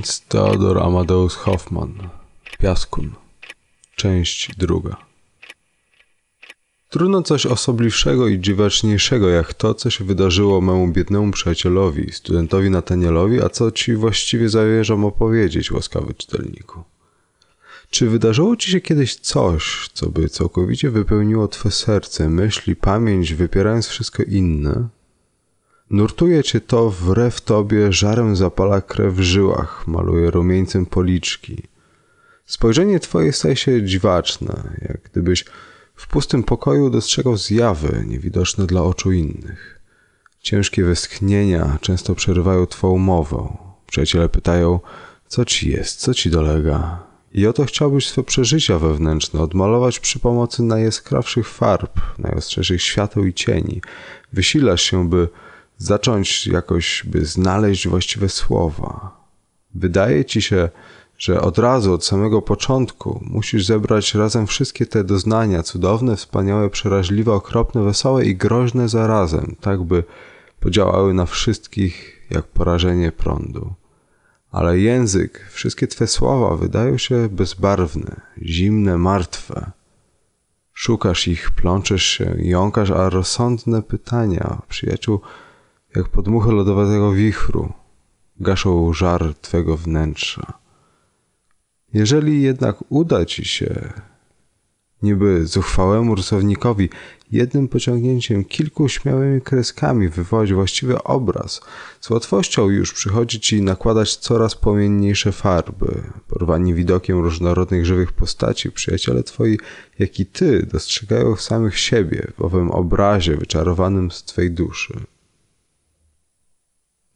Ernst Theodor Amadeus Hoffmann Piaskun Część druga Trudno coś osobliwszego i dziwaczniejszego jak to, co się wydarzyło memu biednemu przyjacielowi, studentowi Nathanialowi, a co ci właściwie zamierzam opowiedzieć, łaskawy czytelniku. Czy wydarzyło ci się kiedyś coś, co by całkowicie wypełniło twe serce, myśli, pamięć, wypierając wszystko inne? Nurtuje cię to wbrew tobie, żarem zapala krew w żyłach, maluje rumieńcem policzki. Spojrzenie twoje staje się dziwaczne, jak gdybyś w pustym pokoju dostrzegał zjawy niewidoczne dla oczu innych. Ciężkie westchnienia często przerywają twą mowę. Przyjaciele pytają, co ci jest, co ci dolega. I oto chciałbyś swe przeżycia wewnętrzne odmalować przy pomocy najjaskrawszych farb, najostrzejszych świateł i cieni. Wysilasz się, by zacząć jakoś, by znaleźć właściwe słowa. Wydaje ci się, że od razu, od samego początku musisz zebrać razem wszystkie te doznania, cudowne, wspaniałe, przeraźliwe, okropne, wesołe i groźne zarazem, tak by podziałały na wszystkich jak porażenie prądu. Ale język, wszystkie twe słowa wydają się bezbarwne, zimne, martwe. Szukasz ich, plączesz się, jąkasz, a rozsądne pytania, przyjaciół, jak podmuchy lodowatego wichru, gaszą żar twego wnętrza. Jeżeli jednak uda ci się, niby zuchwałemu rysownikowi, jednym pociągnięciem, kilku śmiałymi kreskami wywołać właściwy obraz, z łatwością już przychodzi ci nakładać coraz płomienniejsze farby. Porwani widokiem różnorodnych żywych postaci, przyjaciele twoi, jak i ty, dostrzegają samych siebie w owym obrazie wyczarowanym z twej duszy.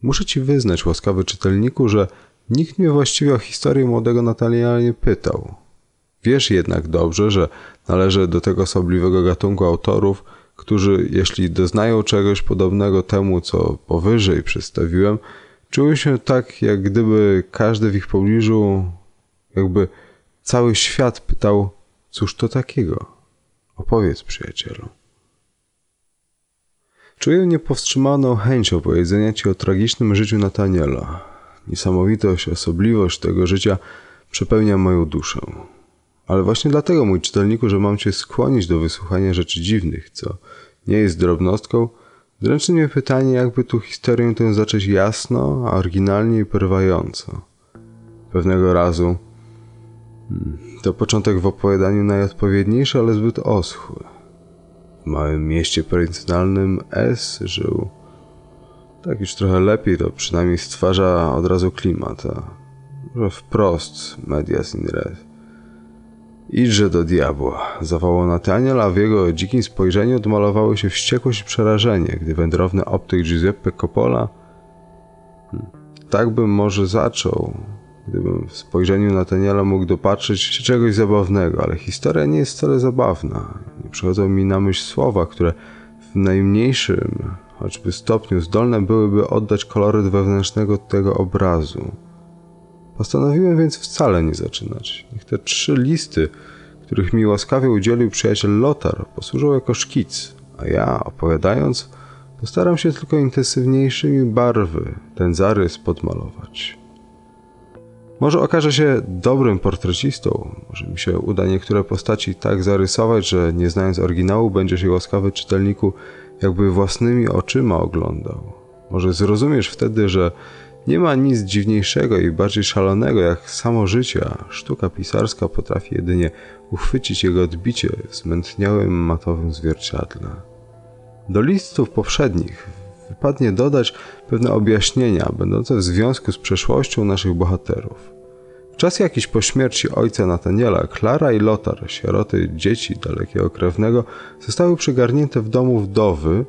Muszę ci wyznać, łaskawy czytelniku, że nikt mnie właściwie o historię młodego Nataliana nie pytał. Wiesz jednak dobrze, że należy do tego osobliwego gatunku autorów, którzy, jeśli doznają czegoś podobnego temu, co powyżej przedstawiłem, czują się tak, jak gdyby każdy w ich pobliżu, jakby cały świat pytał, cóż to takiego? Opowiedz, przyjacielu. Czuję niepowstrzymaną chęć opowiedzenia Ci o tragicznym życiu Nataniela. Niesamowitość, osobliwość tego życia przepełnia moją duszę. Ale właśnie dlatego, mój czytelniku, że mam Cię skłonić do wysłuchania rzeczy dziwnych, co nie jest drobnostką, dręczy mnie pytanie, jakby tu historię tę zacząć jasno, a oryginalnie i porywająco. Pewnego razu hmm, to początek w opowiadaniu najodpowiedniejszy, ale zbyt oschły. W małym mieście prowincjonalnym S żył. Tak już trochę lepiej, to przynajmniej stwarza od razu klimat, może wprost medias in res. Idźże do diabła, zawołał Nathaniel, a w jego dzikim spojrzeniu odmalowały się wściekłość i przerażenie, gdy wędrowny optyk Giuseppe Coppola hmm, tak bym może zaczął, gdybym w spojrzeniu Nathaniela mógł dopatrzyć się czegoś zabawnego, ale historia nie jest wcale zabawna. Przychodzą mi na myśl słowa, które w najmniejszym, choćby stopniu zdolne byłyby oddać koloryt wewnętrznego tego obrazu. Postanowiłem więc wcale nie zaczynać. Niech te trzy listy, których mi łaskawie udzielił przyjaciel Lotar, posłużą jako szkic, a ja, opowiadając, postaram się tylko intensywniejszymi barwy ten zarys podmalować. Może okaże się dobrym portrecistą, może mi się uda niektóre postaci tak zarysować, że nie znając oryginału będzie się łaskawy czytelniku jakby własnymi oczyma oglądał. Może zrozumiesz wtedy, że Nie ma nic dziwniejszego i bardziej szalonego jak samo życie, a sztuka pisarska potrafi jedynie uchwycić jego odbicie w zmętniałym matowym zwierciadle. Do listów poprzednich wypadnie dodać pewne objaśnienia będące w związku z przeszłością naszych bohaterów. W czas jakiś po śmierci ojca Nataniela, Klara i Lotar, sieroty dzieci dalekiego krewnego, zostały przygarnięte w domu wdowy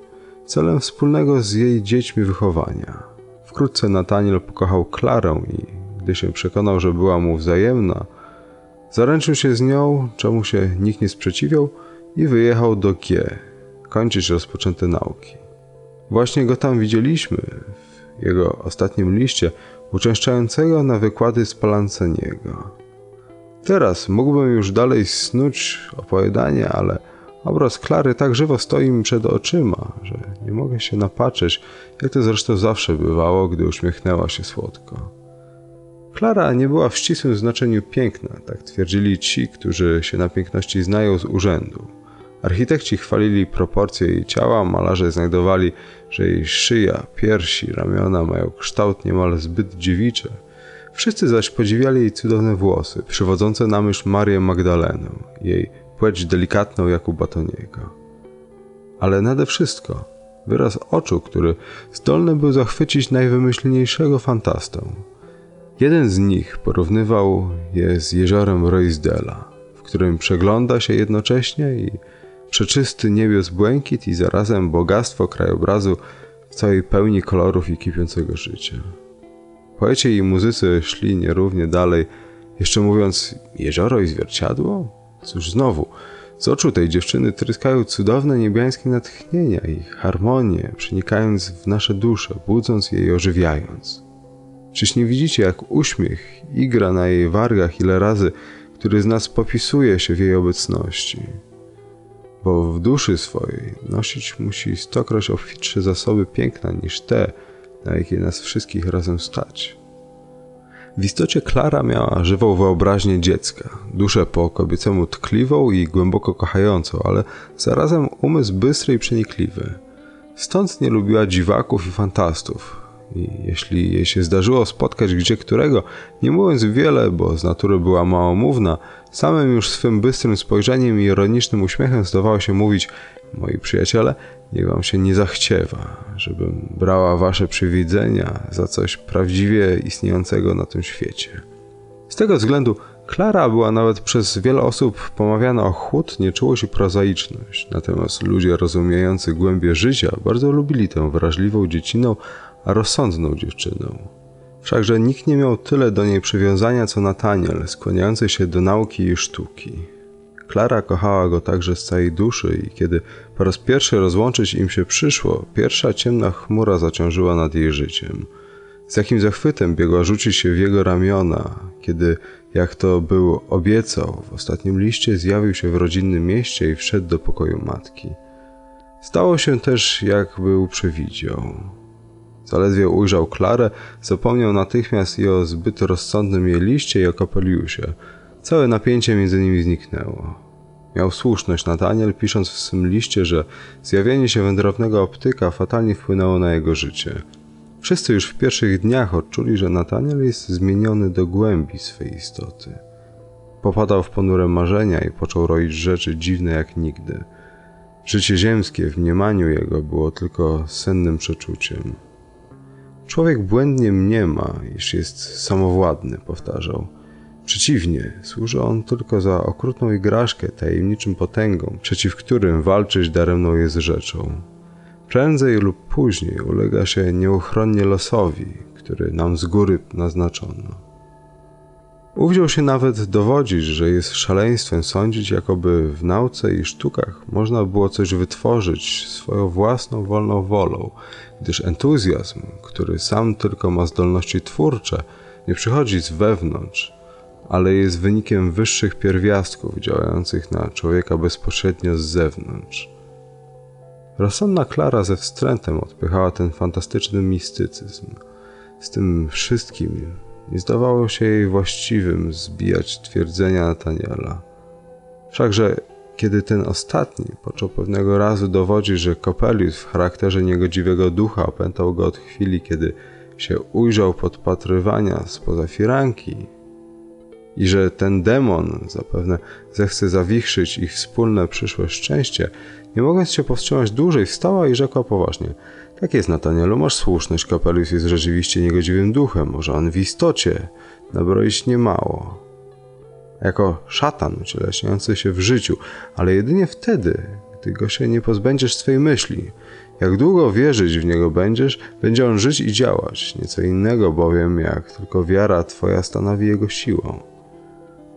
celem wspólnego z jej dziećmi wychowania. Wkrótce Nataniel pokochał Klarę i gdy się przekonał, że była mu wzajemna, zaręczył się z nią, czemu się nikt nie sprzeciwiał i wyjechał do G, kończyć rozpoczęte nauki. Właśnie go tam widzieliśmy, w jego ostatnim liście, uczęszczającego na wykłady z Palanceniego. Teraz mógłbym już dalej snuć opowiadanie, ale obraz Klary tak żywo stoi mi przed oczyma, że nie mogę się napatrzeć, jak to zresztą zawsze bywało, gdy uśmiechnęła się słodko. Klara nie była w ścisłym znaczeniu piękna, tak twierdzili ci, którzy się na piękności znają z urzędu. Architekci chwalili proporcje jej ciała, malarze znajdowali, że jej szyja, piersi, ramiona mają kształt niemal zbyt dziewiczy. Wszyscy zaś podziwiali jej cudowne włosy, przywodzące na myśl Marię Magdalenę, jej płeć delikatną jak u Batoniego. Ale nade wszystko wyraz oczu, który zdolny był zachwycić najwymyślniejszego fantastę. Jeden z nich porównywał je z jeziorem Roisdela, w którym przegląda się jednocześnie i przeczysty niebios błękit i zarazem bogactwo krajobrazu w całej pełni kolorów i kipiącego życia. Poecie i muzycy szli nierównie dalej, jeszcze mówiąc jezioro i zwierciadło? Cóż znowu, z oczu tej dziewczyny tryskają cudowne niebiańskie natchnienia i harmonie, przenikając w nasze dusze, budząc je i ożywiając. Czyż nie widzicie, jak uśmiech igra na jej wargach ile razy, który z nas popisuje się w jej obecności? Bo w duszy swojej nosić musi stokroć obfitsze zasoby piękna niż te, na jakie nas wszystkich razem stać. W istocie Klara miała żywą wyobraźnię dziecka, duszę po kobiecemu tkliwą i głęboko kochającą, ale zarazem umysł bystry i przenikliwy. Stąd nie lubiła dziwaków i fantastów, i jeśli jej się zdarzyło spotkać gdzie którego, nie mówiąc wiele, bo z natury była małomówna, samym już swym bystrym spojrzeniem i ironicznym uśmiechem zdawało się mówić Moi przyjaciele, niech wam się nie zachciewa, żebym brała wasze przywidzenia za coś prawdziwie istniejącego na tym świecie. Z tego względu Klara była nawet przez wiele osób pomawiana o chłód, nieczułość i prozaiczność, natomiast ludzie rozumiejący głębie życia bardzo lubili tę wrażliwą dziecinę, rozsądną dziewczyną. Wszakże nikt nie miał tyle do niej przywiązania co Nataniel, skłaniający się do nauki i sztuki. Klara kochała go także z całej duszy i kiedy po raz pierwszy rozłączyć im się przyszło, pierwsza ciemna chmura zaciążyła nad jej życiem. Z jakim zachwytem biegła rzucić się w jego ramiona, kiedy, jak to był obiecał, w ostatnim liście zjawił się w rodzinnym mieście i wszedł do pokoju matki. Stało się też, jak był przewidział. Zaledwie ujrzał Klarę, zapomniał natychmiast i o zbyt rozsądnym jej liście i o kapeliusie. Całe napięcie między nimi zniknęło. Miał słuszność Nataniel, pisząc w swym liście, że zjawienie się wędrownego optyka fatalnie wpłynęło na jego życie. Wszyscy już w pierwszych dniach odczuli, że Nataniel jest zmieniony do głębi swej istoty. Popadał w ponure marzenia i począł roić rzeczy dziwne jak nigdy. Życie ziemskie w mniemaniu jego było tylko sennym przeczuciem. Człowiek błędnie mniema, iż jest samowładny, powtarzał. Przeciwnie, służy on tylko za okrutną igraszkę tajemniczym potęgom, przeciw którym walczyć daremną jest rzeczą. Prędzej lub później ulega się nieuchronnie losowi, który nam z góry naznaczono. Uwziął się nawet dowodzić, że jest szaleństwem sądzić, jakoby w nauce i sztukach można było coś wytworzyć swoją własną wolną wolą, gdyż entuzjazm, który sam tylko ma zdolności twórcze, nie przychodzi z wewnątrz, ale jest wynikiem wyższych pierwiastków działających na człowieka bezpośrednio z zewnątrz. Rozsądna Klara ze wstrętem odpychała ten fantastyczny mistycyzm. Z tym wszystkim nie zdawało się jej właściwym zbijać twierdzenia Nataniela. Wszakże kiedy ten ostatni począł pewnego razu dowodzić, że Kopelius w charakterze niegodziwego ducha opętał go od chwili, kiedy się ujrzał podpatrywania spoza firanki i że ten demon zapewne zechce zawichrzyć ich wspólne przyszłe szczęście, nie mogąc się powstrzymać dłużej, wstała i rzekła poważnie: Tak jest, Natanielu, masz słuszność, Kapelius jest rzeczywiście niegodziwym duchem, może on w istocie nabroić niemało. Jako szatan ucieleśniający się w życiu, ale jedynie wtedy, gdy go się nie pozbędziesz swej myśli. Jak długo wierzyć w niego będziesz, będzie on żyć i działać, nieco innego bowiem, jak tylko wiara twoja stanowi jego siłę.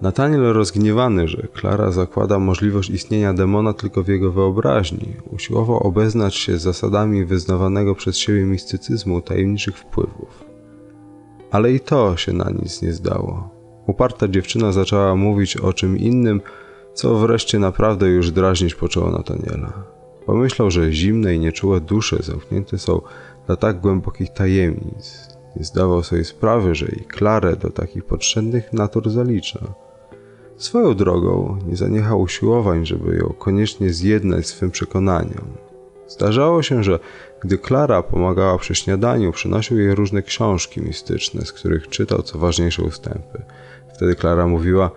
Nataniel rozgniewany, że Klara zakłada możliwość istnienia demona tylko w jego wyobraźni, usiłował obeznać się z zasadami wyznawanego przez siebie mistycyzmu tajemniczych wpływów. Ale i to się na nic nie zdało. Uparta dziewczyna zaczęła mówić o czym innym, co wreszcie naprawdę już drażnić poczęło Nataniela. Pomyślał, że zimne i nieczułe dusze zamknięte są dla tak głębokich tajemnic. Nie zdawał sobie sprawy, że i Klarę do takich potrzebnych natur zalicza. Swoją drogą nie zaniechał usiłowań, żeby ją koniecznie zjednać swym przekonaniom. Zdarzało się, że gdy Klara pomagała przy śniadaniu, przynosił jej różne książki mistyczne, z których czytał co ważniejsze ustępy. Wtedy Klara mówiła: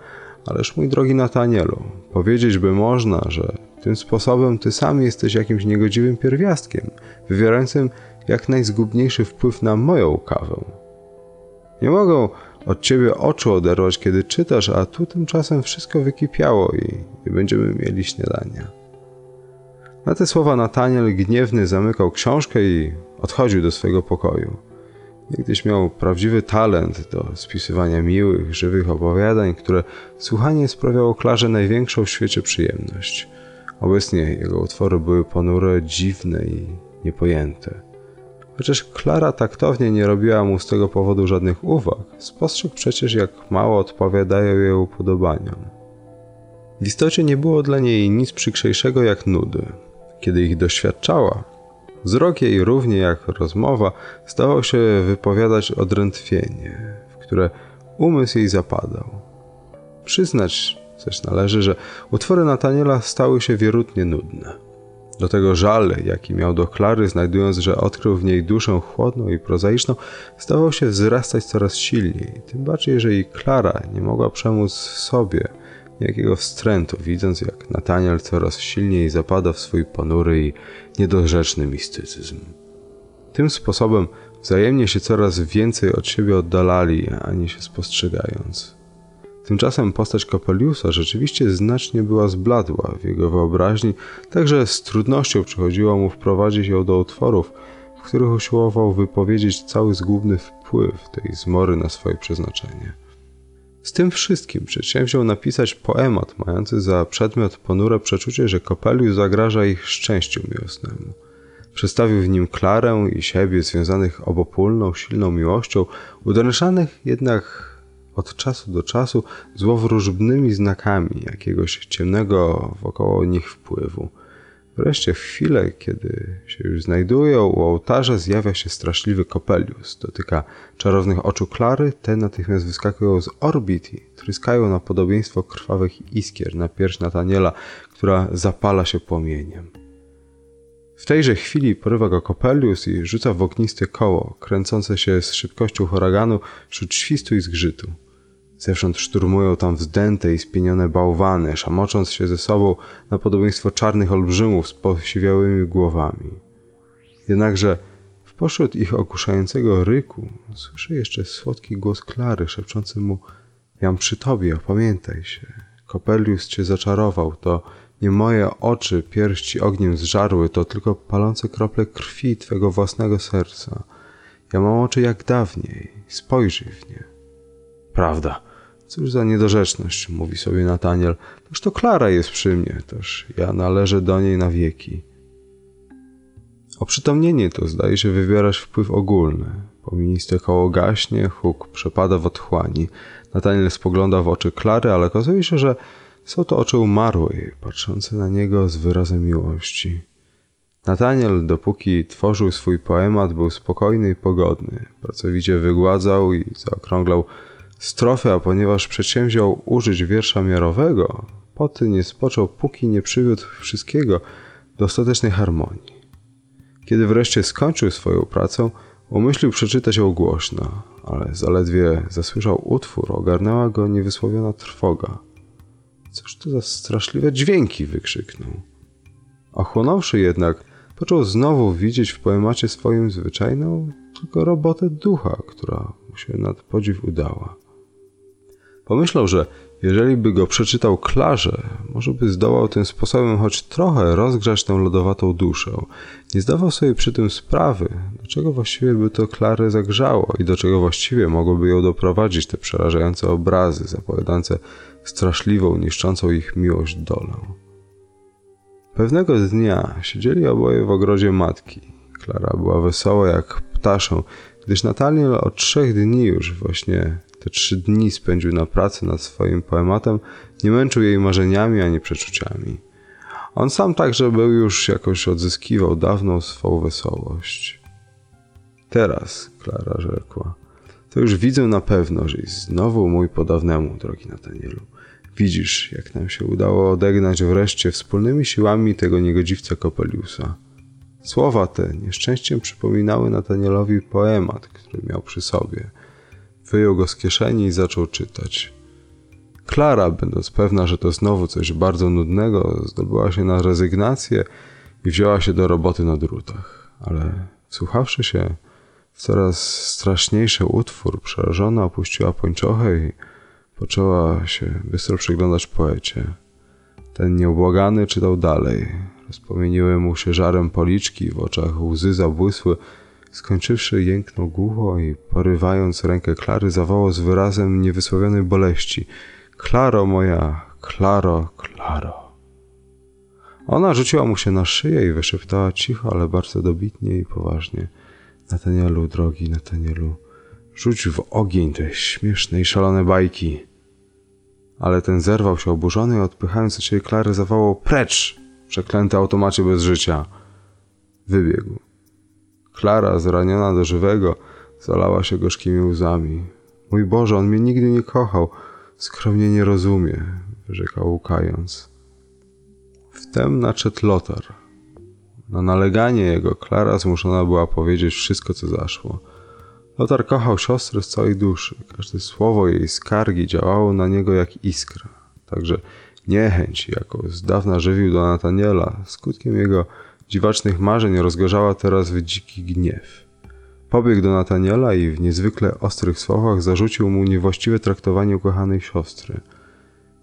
Ależ mój drogi Natanielu, powiedzieć by można, że tym sposobem ty sam jesteś jakimś niegodziwym pierwiastkiem, wywierającym jak najzgubniejszy wpływ na moją kawę. Nie mogą od ciebie oczu oderwać, kiedy czytasz, a tu tymczasem wszystko wykipiało i nie będziemy mieli śniadania. Na te słowa Nataniel gniewny zamykał książkę i odchodził do swojego pokoju. Niegdyś miał prawdziwy talent do spisywania miłych, żywych opowiadań, które słuchanie sprawiało Klarze największą w świecie przyjemność. Obecnie jego utwory były ponure, dziwne i niepojęte. Chociaż Klara taktownie nie robiła mu z tego powodu żadnych uwag, spostrzegł przecież, jak mało odpowiadają jej upodobaniom. W istocie nie było dla niej nic przykrzejszego jak nudy. Kiedy ich doświadczała, wzrok jej równie jak rozmowa zdawał się wypowiadać odrętwienie, w które umysł jej zapadał. Przyznać też należy, że utwory Nataniela stały się wierutnie nudne. Do tego żal, jaki miał do Klary, znajdując, że odkrył w niej duszę chłodną i prozaiczną, zdawał się wzrastać coraz silniej, tym bardziej, że i Klara nie mogła przemóc sobie jakiego wstrętu, widząc jak Nataniel coraz silniej zapada w swój ponury i niedorzeczny mistycyzm. Tym sposobem wzajemnie się coraz więcej od siebie oddalali, ani się spostrzegając. Tymczasem postać Kopeliusa rzeczywiście znacznie była zbladła w jego wyobraźni, także z trudnością przychodziło mu wprowadzić ją do utworów, w których usiłował wypowiedzieć cały zgubny wpływ tej zmory na swoje przeznaczenie. Z tym wszystkim przedsięwziął napisać poemat mający za przedmiot ponure przeczucie, że Kopelius zagraża ich szczęściu miłosnemu. Przedstawił w nim Klarę i siebie związanych obopólną, silną miłością, udręczanych jednak od czasu do czasu złowróżbnymi znakami jakiegoś ciemnego wokoło nich wpływu. Wreszcie w chwilę, kiedy się już znajdują, u ołtarza zjawia się straszliwy Kopelius. Dotyka czarownych oczu Klary, te natychmiast wyskakują z orbit i tryskają na podobieństwo krwawych iskier na pierś Nataniela, która zapala się płomieniem. W tejże chwili porywa go Kopelius i rzuca w ogniste koło, kręcące się z szybkością huraganu wśród świstu i zgrzytu. Zewsząd szturmują tam wzdęte i spienione bałwany, szamocząc się ze sobą na podobieństwo czarnych olbrzymów z posiwiałymi głowami. Jednakże w pośród ich okuszającego ryku słyszę jeszcze słodki głos Klary szepczący mu Jam przy tobie, opamiętaj się. Kopelius cię zaczarował, to nie moje oczy pierści ogniem zżarły, to tylko palące krople krwi twego własnego serca. Ja mam oczy jak dawniej, spojrzyj w nie. Prawda, Cóż za niedorzeczność, mówi sobie Nataniel. Toż to Klara jest przy mnie, toż ja należę do niej na wieki. Oprzytomnienie to zdaje się wywierać wpływ ogólny. Poministe koło gaśnie, huk przepada w otchłani. Nataniel spogląda w oczy Klary, ale okazuje się, że są to oczy umarłej, patrzące na niego z wyrazem miłości. Nataniel, dopóki tworzył swój poemat, był spokojny i pogodny. Pracowicie wygładzał i zaokrąglał strofę, a ponieważ przedsięwziął użyć wiersza miarowego, poty nie spoczął, póki nie przywiódł wszystkiego do ostatecznej harmonii. Kiedy wreszcie skończył swoją pracę, Umyślił przeczytać ją głośno, ale zaledwie zasłyszał utwór, ogarnęła go niewysłowiona trwoga. Cóż to za straszliwe dźwięki wykrzyknął. Ochłonąwszy jednak, począł znowu widzieć w poemacie swoim zwyczajną tylko robotę ducha, która mu się nad podziw udała. Pomyślał, że jeżeli by go przeczytał Klarze, może by zdołał tym sposobem choć trochę rozgrzać tę lodowatą duszę. Nie zdawał sobie przy tym sprawy, do czego właściwie by to Klarę zagrzało i do czego właściwie mogłyby ją doprowadzić te przerażające obrazy zapowiadające straszliwą, niszczącą ich miłość dolę. Pewnego dnia siedzieli oboje w ogrodzie matki. Klara była wesoła jak ptaszą, gdyż Nataniel od trzech dni już właśnie te trzy dni spędził na pracy nad swoim poematem, nie męczył jej marzeniami ani przeczuciami. On sam także był już jakoś odzyskiwał dawną swą wesołość. Teraz, Klara rzekła, to już widzę na pewno, że znowu mój po dawnemu, drogi Natanielu. Widzisz, jak nam się udało odegnać wreszcie wspólnymi siłami tego niegodziwca Kopeliusa. Słowa te nieszczęściem przypominały Natanielowi poemat, który miał przy sobie. Wyjął go z kieszeni i zaczął czytać. Klara, będąc pewna, że to znowu coś bardzo nudnego, zdobyła się na rezygnację i wzięła się do roboty na drutach. Ale wsłuchawszy się w coraz straszniejszy utwór, przerażona opuściła pończochę i poczęła się bystro przyglądać poecie. Ten nieubłagany czytał dalej. Rozpomieniły mu się żarem policzki, w oczach łzy zabłysły. Skończywszy, jęknął głucho i porywając rękę Klary, zawołał z wyrazem niewysłowionej boleści. Klaro moja, Klaro, Klaro. Ona rzuciła mu się na szyję i wyszeptała cicho, ale bardzo dobitnie i poważnie. Natanielu, drogi Natanielu, rzuć w ogień te śmieszne i szalone bajki. Ale ten zerwał się oburzony i odpychając od siebie Klary zawołał precz, przeklęty automacie bez życia. Wybiegł. Klara, zraniona do żywego, zalała się gorzkimi łzami. Mój Boże, on mnie nigdy nie kochał, skromnie nie rozumie, wyrzekał łukając. Wtem nadszedł Lotar. Na naleganie jego Klara zmuszona była powiedzieć wszystko, co zaszło. Lotar kochał siostrę z całej duszy. Każde słowo jej skargi działało na niego jak iskra. Także niechęć, jaką z dawna żywił do Nataniela, skutkiem jego dziwacznych marzeń rozgorzała teraz w dziki gniew. Pobiegł do Nataniela i w niezwykle ostrych słowach zarzucił mu niewłaściwe traktowanie ukochanej siostry.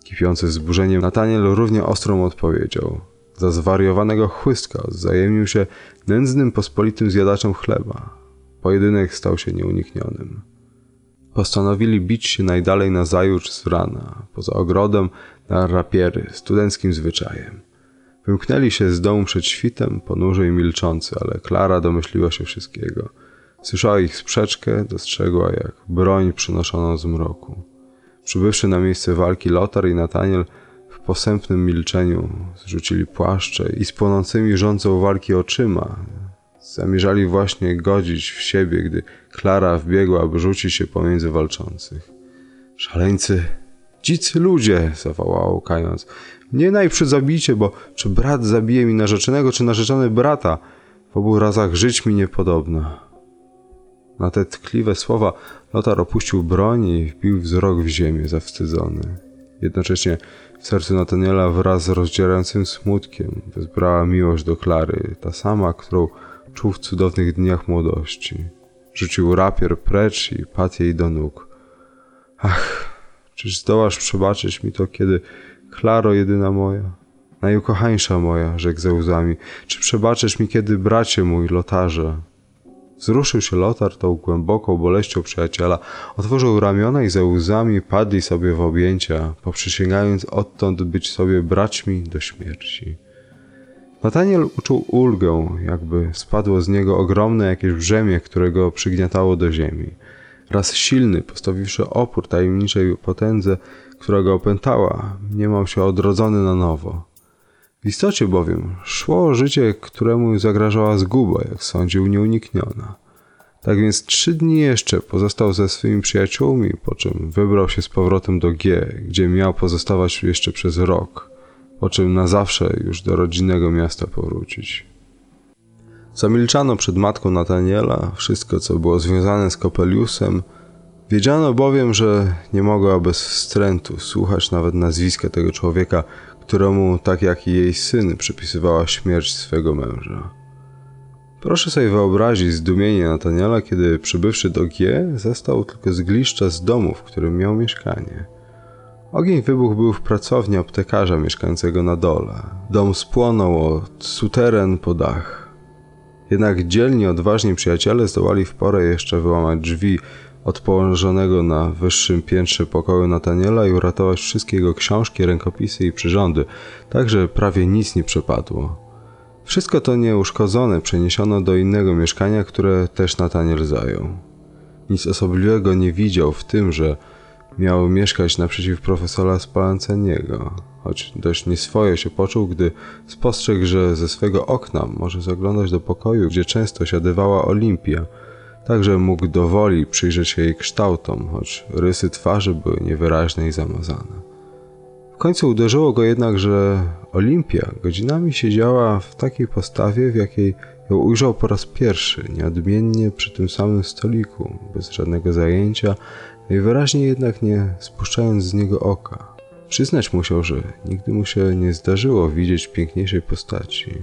Kipiący wzburzeniem, Nataniel równie ostrą odpowiedział. Za zwariowanego chłystka wzajemnił się nędznym, pospolitym zjadaczem chleba. Pojedynek stał się nieuniknionym. Postanowili bić się najdalej na zajutrz z rana, poza ogrodem, na rapiery, studenckim zwyczajem. Wymknęli się z domu przed świtem, ponurzy i milczący, ale Klara domyśliła się wszystkiego. Słyszała ich sprzeczkę, dostrzegła jak broń przynoszoną z mroku. Przybywszy na miejsce walki, Lotar i Nataniel w posępnym milczeniu zrzucili płaszcze i z płonącymi rządzą walki oczyma zamierzali właśnie godzić w siebie, gdy Klara wbiegła, aby rzucić się pomiędzy walczących. Szaleńcy, dzicy ludzie, zawołała łkając. Nie najprzód zabijcie, bo czy brat zabije mi narzeczonego, czy narzeczony brata? W obu razach żyć mi niepodobna. Na te tkliwe słowa Lotar opuścił broń i wbił wzrok w ziemię, zawstydzony. Jednocześnie w sercu Nataniela wraz z rozdzierającym smutkiem wezbrała miłość do Klary, ta sama, którą czuł w cudownych dniach młodości. Rzucił rapier precz i padł jej do nóg. Ach, czyż zdołasz przebaczyć mi to, kiedy Klaro jedyna moja, najukochańsza moja, rzekł ze łzami, czy przebaczysz mi, kiedy bracie mój, Lotarze? Wzruszył się Lotar tą głęboką boleścią przyjaciela, otworzył ramiona i ze łzami padli sobie w objęcia, poprzysięgając odtąd być sobie braćmi do śmierci. Nataniel uczuł ulgę, jakby spadło z niego ogromne jakieś brzemię, które go przygniatało do ziemi. Raz silny, postawiwszy opór tajemniczej potędze, która go opętała, mniemał się odrodzony na nowo. W istocie bowiem szło życie, któremu zagrażała zguba, jak sądził, nieunikniona. Tak więc trzy dni jeszcze pozostał ze swymi przyjaciółmi, po czym wybrał się z powrotem do G, gdzie miał pozostawać jeszcze przez rok, po czym na zawsze już do rodzinnego miasta powrócić. Zamilczano przed matką Nataniela wszystko, co było związane z Kopeliusem. Wiedziano bowiem, że nie mogła bez wstrętu słuchać nawet nazwiska tego człowieka, któremu, tak jak i jej syn, przypisywała śmierć swego męża. Proszę sobie wyobrazić zdumienie Nataniela, kiedy przybywszy do G, zastał tylko zgliszcza z domu, w którym miał mieszkanie. Ogień wybuch był w pracowni aptekarza mieszkającego na dole. Dom spłonął od suteren po dach. Jednak dzielni, odważni przyjaciele zdołali w porę jeszcze wyłamać drzwi od położonego na wyższym piętrze pokoju Nataniela i uratować wszystkie jego książki, rękopisy i przyrządy, tak że prawie nic nie przepadło. Wszystko to nieuszkodzone przeniesiono do innego mieszkania, które też Nataniel zajął. Nic osobliwego nie widział w tym, że miał mieszkać naprzeciw profesora Spalanceniego, choć dość nieswojo się poczuł, gdy spostrzegł, że ze swego okna może zaglądać do pokoju, gdzie często siadywała Olimpia, także mógł dowoli przyjrzeć się jej kształtom, choć rysy twarzy były niewyraźne i zamazane. W końcu uderzyło go jednak, że Olimpia godzinami siedziała w takiej postawie, w jakiej ją ujrzał po raz pierwszy, nieodmiennie przy tym samym stoliku, bez żadnego zajęcia, najwyraźniej jednak nie spuszczając z niego oka. Przyznać musiał, że nigdy mu się nie zdarzyło widzieć piękniejszej postaci.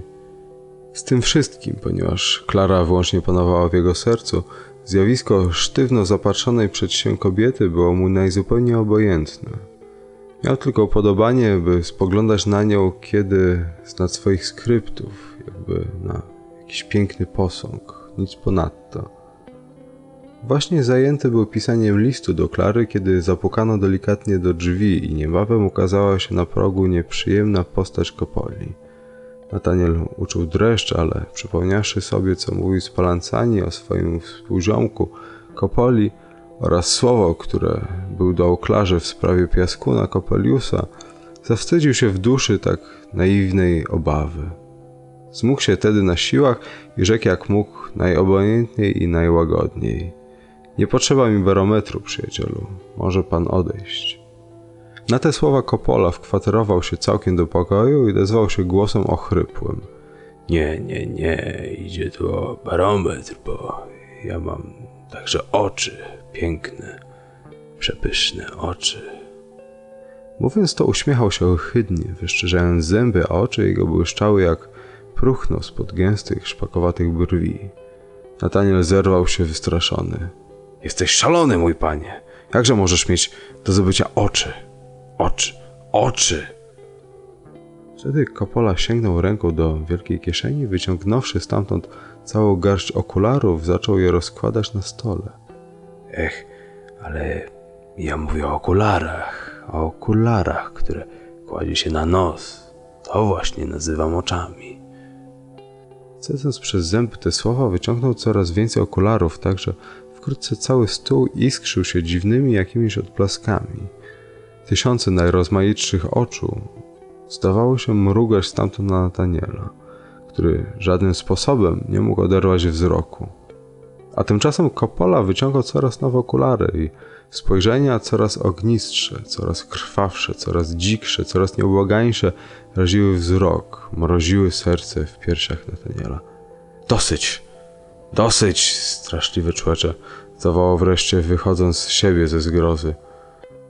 Z tym wszystkim, ponieważ Klara wyłącznie panowała w jego sercu, zjawisko sztywno zapatrzonej przed się kobiety było mu najzupełniej obojętne. Miał tylko upodobanie, by spoglądać na nią, kiedy nad swoich skryptów, jakby na jakiś piękny posąg, nic ponadto. Właśnie zajęty był pisaniem listu do Klary, kiedy zapukano delikatnie do drzwi i niebawem ukazała się na progu nieprzyjemna postać Kopoli. Nataniel uczuł dreszcz, ale przypomniawszy sobie, co mówił Spalancani o swoim współziomku Kopoli oraz słowo, które był dał Klarze w sprawie piaskuna Kopeliusa, zawstydził się w duszy tak naiwnej obawy. Zmógł się tedy na siłach i rzekł jak mógł najobojętniej i najłagodniej. Nie potrzeba mi barometru, przyjacielu. Może pan odejść. Na te słowa Kopola wkwaterował się całkiem do pokoju i odezwał się głosem ochrypłym. Nie, nie, nie, idzie tu o barometr, bo ja mam także oczy piękne, przepyszne oczy. Mówiąc to uśmiechał się ohydnie, wyszczerzając zęby, a oczy jego błyszczały jak próchno spod gęstych, szpakowatych brwi. Nataniel zerwał się wystraszony. Jesteś szalony, mój panie. Jakże możesz mieć do zdobycia oczy? Oczy, oczy! Wtedy Coppola sięgnął ręką do wielkiej kieszeni, wyciągnąwszy stamtąd całą garść okularów, zaczął je rozkładać na stole. Ech, ale ja mówię o okularach, o okularach, które kładzie się na nos. To właśnie nazywam oczami. Cedząc przez zęby te słowa, wyciągnął coraz więcej okularów, tak że wkrótce cały stół iskrzył się dziwnymi jakimiś odblaskami. Tysiące najrozmaitszych oczu zdawało się mrugać stamtąd na Nataniela, który żadnym sposobem nie mógł oderwać wzroku. A tymczasem Coppola wyciągał coraz nowe okulary i spojrzenia coraz ognistsze, coraz krwawsze, coraz dziksze, coraz nieubłagańsze raziły wzrok, mroziły serce w piersiach Nataniela. Dosyć! Dosyć! Straszliwy człecze! zawołał wreszcie, wychodząc z siebie ze zgrozy.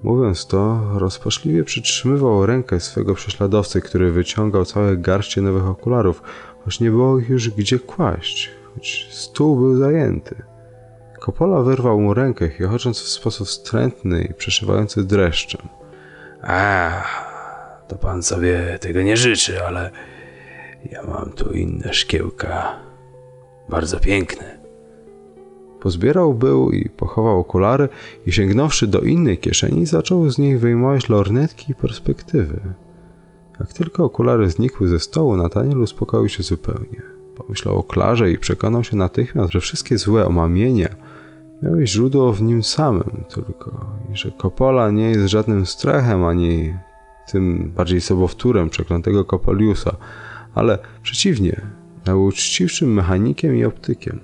Mówiąc to, rozpaczliwie przytrzymywał rękę swego prześladowcy, który wyciągał całe garście nowych okularów, choć nie było ich już gdzie kłaść, choć stół był zajęty. Kopola wyrwał mu rękę, chichocząc w sposób wstrętny i przeszywający dreszczem. A, to pan sobie tego nie życzy, ale ja mam tu inne szkiełka. Bardzo piękne. Pozbierał był i pochował okulary i sięgnąwszy do innej kieszeni, zaczął z niej wyjmować lornetki i perspektywy. Jak tylko okulary znikły ze stołu, Nataniel uspokoił się zupełnie. Pomyślał o Klarze i przekonał się natychmiast, że wszystkie złe omamienia miały źródło w nim samym tylko i że Coppola nie jest żadnym strachem ani tym bardziej sobowtórem przeklętego Copoliusa, ale przeciwnie, najuczciwszym mechanikiem i optykiem.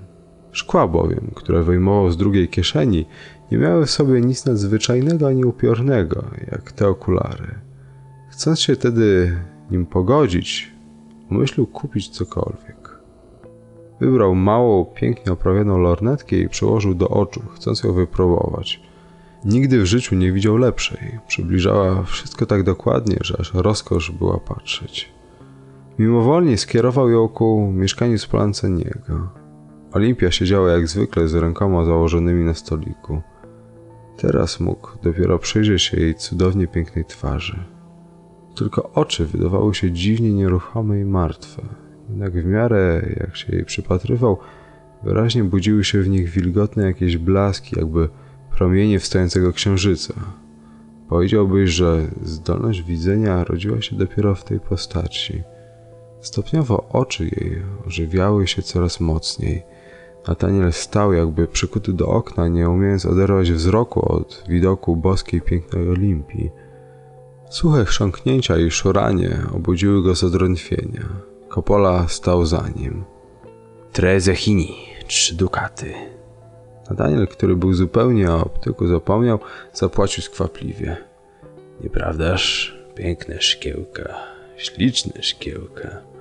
Szkła bowiem, które wyjmował z drugiej kieszeni, nie miały w sobie nic nadzwyczajnego ani upiornego, jak te okulary. Chcąc się tedy nim pogodzić, umyślił kupić cokolwiek. Wybrał małą, pięknie oprawioną lornetkę i przyłożył do oczu, chcąc ją wypróbować. Nigdy w życiu nie widział lepszej. Przybliżała wszystko tak dokładnie, że aż rozkosz była patrzeć. Mimowolnie skierował ją ku mieszkaniu Spalanceniego. Olimpia siedziała jak zwykle z rękoma założonymi na stoliku. Teraz mógł dopiero przyjrzeć się jej cudownie pięknej twarzy. Tylko oczy wydawały się dziwnie nieruchome i martwe. Jednak w miarę jak się jej przypatrywał, wyraźnie budziły się w nich wilgotne jakieś blaski, jakby promienie wstającego księżyca. Powiedziałbyś, że zdolność widzenia rodziła się dopiero w tej postaci. Stopniowo oczy jej ożywiały się coraz mocniej. Nataniel stał jakby przykuty do okna, nie umiejąc oderwać wzroku od widoku boskiej pięknej Olimpii. Suche chrząknięcia i szuranie obudziły go z odrętwienia. Kopola stał za nim. Trezechini, trzy dukaty. Nataniel, który był zupełnie o optyku zapomniał, zapłacił skwapliwie. Nieprawdaż? Piękne szkiełka, śliczne szkiełka.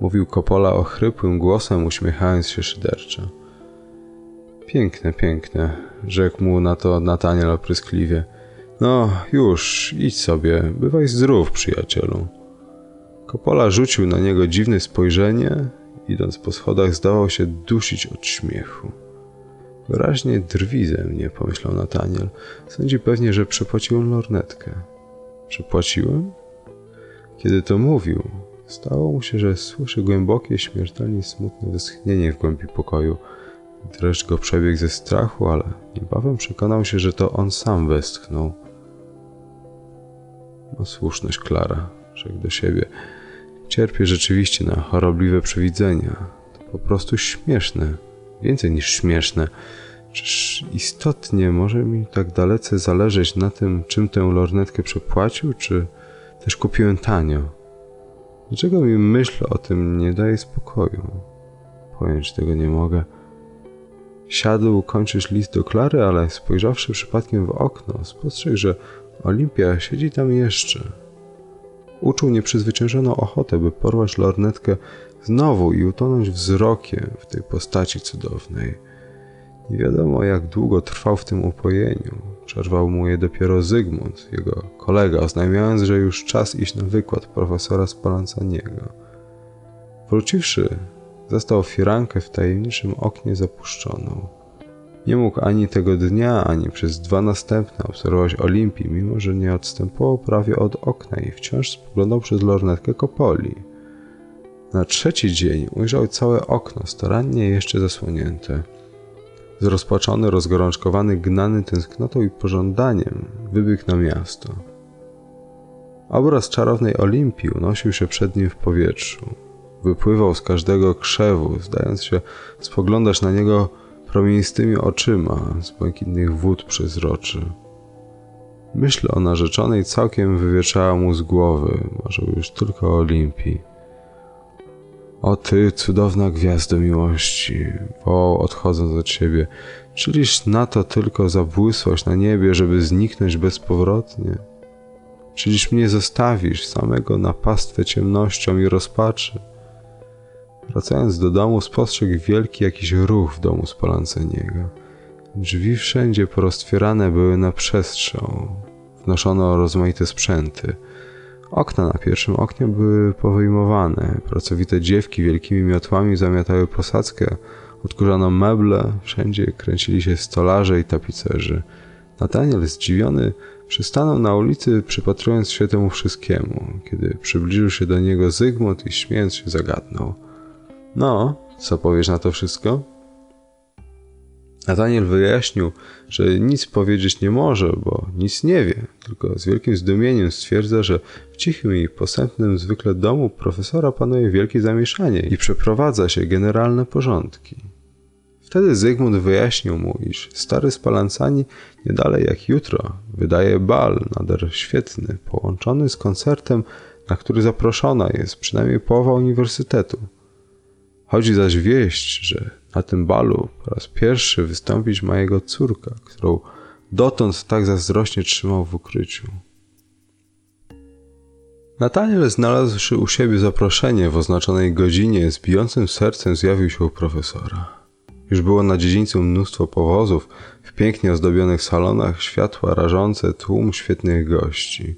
Mówił Kopola ochrypłym głosem, uśmiechając się szyderczo. Piękne, piękne, rzekł mu na to Nataniel opryskliwie. No, już, idź sobie, bywaj zdrów, przyjacielu. Kopola rzucił na niego dziwne spojrzenie, idąc po schodach zdawał się dusić od śmiechu. Wyraźnie drwi ze mnie, pomyślał Nataniel. Sądzi pewnie, że przepłaciłem lornetkę. Przepłaciłem? Kiedy to mówił, stało mu się, że słyszy głębokie, śmiertelnie smutne westchnienie w głębi pokoju. Dreszcz go przebiegł ze strachu, ale niebawem przekonał się, że to on sam westchnął. No słuszność, Klara, rzekł do siebie. Cierpię rzeczywiście na chorobliwe przewidzenia. To po prostu śmieszne. Więcej niż śmieszne. Czyż istotnie może mi tak dalece zależeć na tym, czym tę lornetkę przepłacił, czy też kupiłem tanio? Dlaczego mi myśl o tym nie daje spokoju? Pojąć tego nie mogę. Siadł kończyć list do Klary, ale spojrzawszy przypadkiem w okno, spostrzegł, że Olimpia siedzi tam jeszcze. Uczuł nieprzezwyciężoną ochotę, by porwać lornetkę znowu i utonąć wzrokiem w tej postaci cudownej. Nie wiadomo, jak długo trwał w tym upojeniu. Przerwał mu je dopiero Zygmunt, jego kolega, oznajmiając, że już czas iść na wykład profesora Spalancaniego. Wróciwszy, zastał firankę w tajemniczym oknie zapuszczoną. Nie mógł ani tego dnia, ani przez dwa następne obserwować Olimpii, mimo że nie odstępował prawie od okna i wciąż spoglądał przez lornetkę Kopoli. Na trzeci dzień ujrzał całe okno, starannie jeszcze zasłonięte. Zrozpaczony, rozgorączkowany, gnany tęsknotą i pożądaniem, wybiegł na miasto. Obraz czarownej Olimpii unosił się przed nim w powietrzu. Wypływał z każdego krzewu, zdając się spoglądać na niego promienistymi oczyma z błękitnych wód przezroczy. Myśl o narzeczonej całkiem wywieczała mu z głowy, marzył już tylko o Olimpii. O ty, cudowna gwiazdo miłości, wołał odchodząc od siebie, czyliż na to tylko zabłysłaś na niebie, żeby zniknąć bezpowrotnie? Czyliż mnie zostawisz samego na pastwę ciemnością i rozpaczy? Wracając do domu, spostrzegł wielki jakiś ruch w domu Spalanceniego. Drzwi wszędzie poroztwierane były na przestrzał. Wnoszono rozmaite sprzęty. Okna na pierwszym oknie były powyjmowane. Pracowite dziewki wielkimi miotłami zamiatały posadzkę, odkurzano meble, wszędzie kręcili się stolarze i tapicerzy. Nataniel, zdziwiony, przystanął na ulicy, przypatrując się temu wszystkiemu. Kiedy przybliżył się do niego Zygmunt i śmiejąc się zagadnął – no, co powiesz na to wszystko? Nataniel wyjaśnił, że nic powiedzieć nie może, bo nic nie wie, tylko z wielkim zdumieniem stwierdza, że w cichym i posępnym zwykle domu profesora panuje wielkie zamieszanie i przeprowadza się generalne porządki. Wtedy Zygmunt wyjaśnił mu, iż stary Spalancani nie dalej jak jutro wydaje bal nader świetny, połączony z koncertem, na który zaproszona jest przynajmniej połowa uniwersytetu. Chodzi zaś wieść, że na tym balu po raz pierwszy wystąpić ma jego córka, którą dotąd tak zazdrośnie trzymał w ukryciu. Nataniel znalazłszy u siebie zaproszenie w oznaczonej godzinie, z bijącym sercem zjawił się u profesora. Już było na dziedzińcu mnóstwo powozów, w pięknie ozdobionych salonach światła rażące tłum świetnych gości.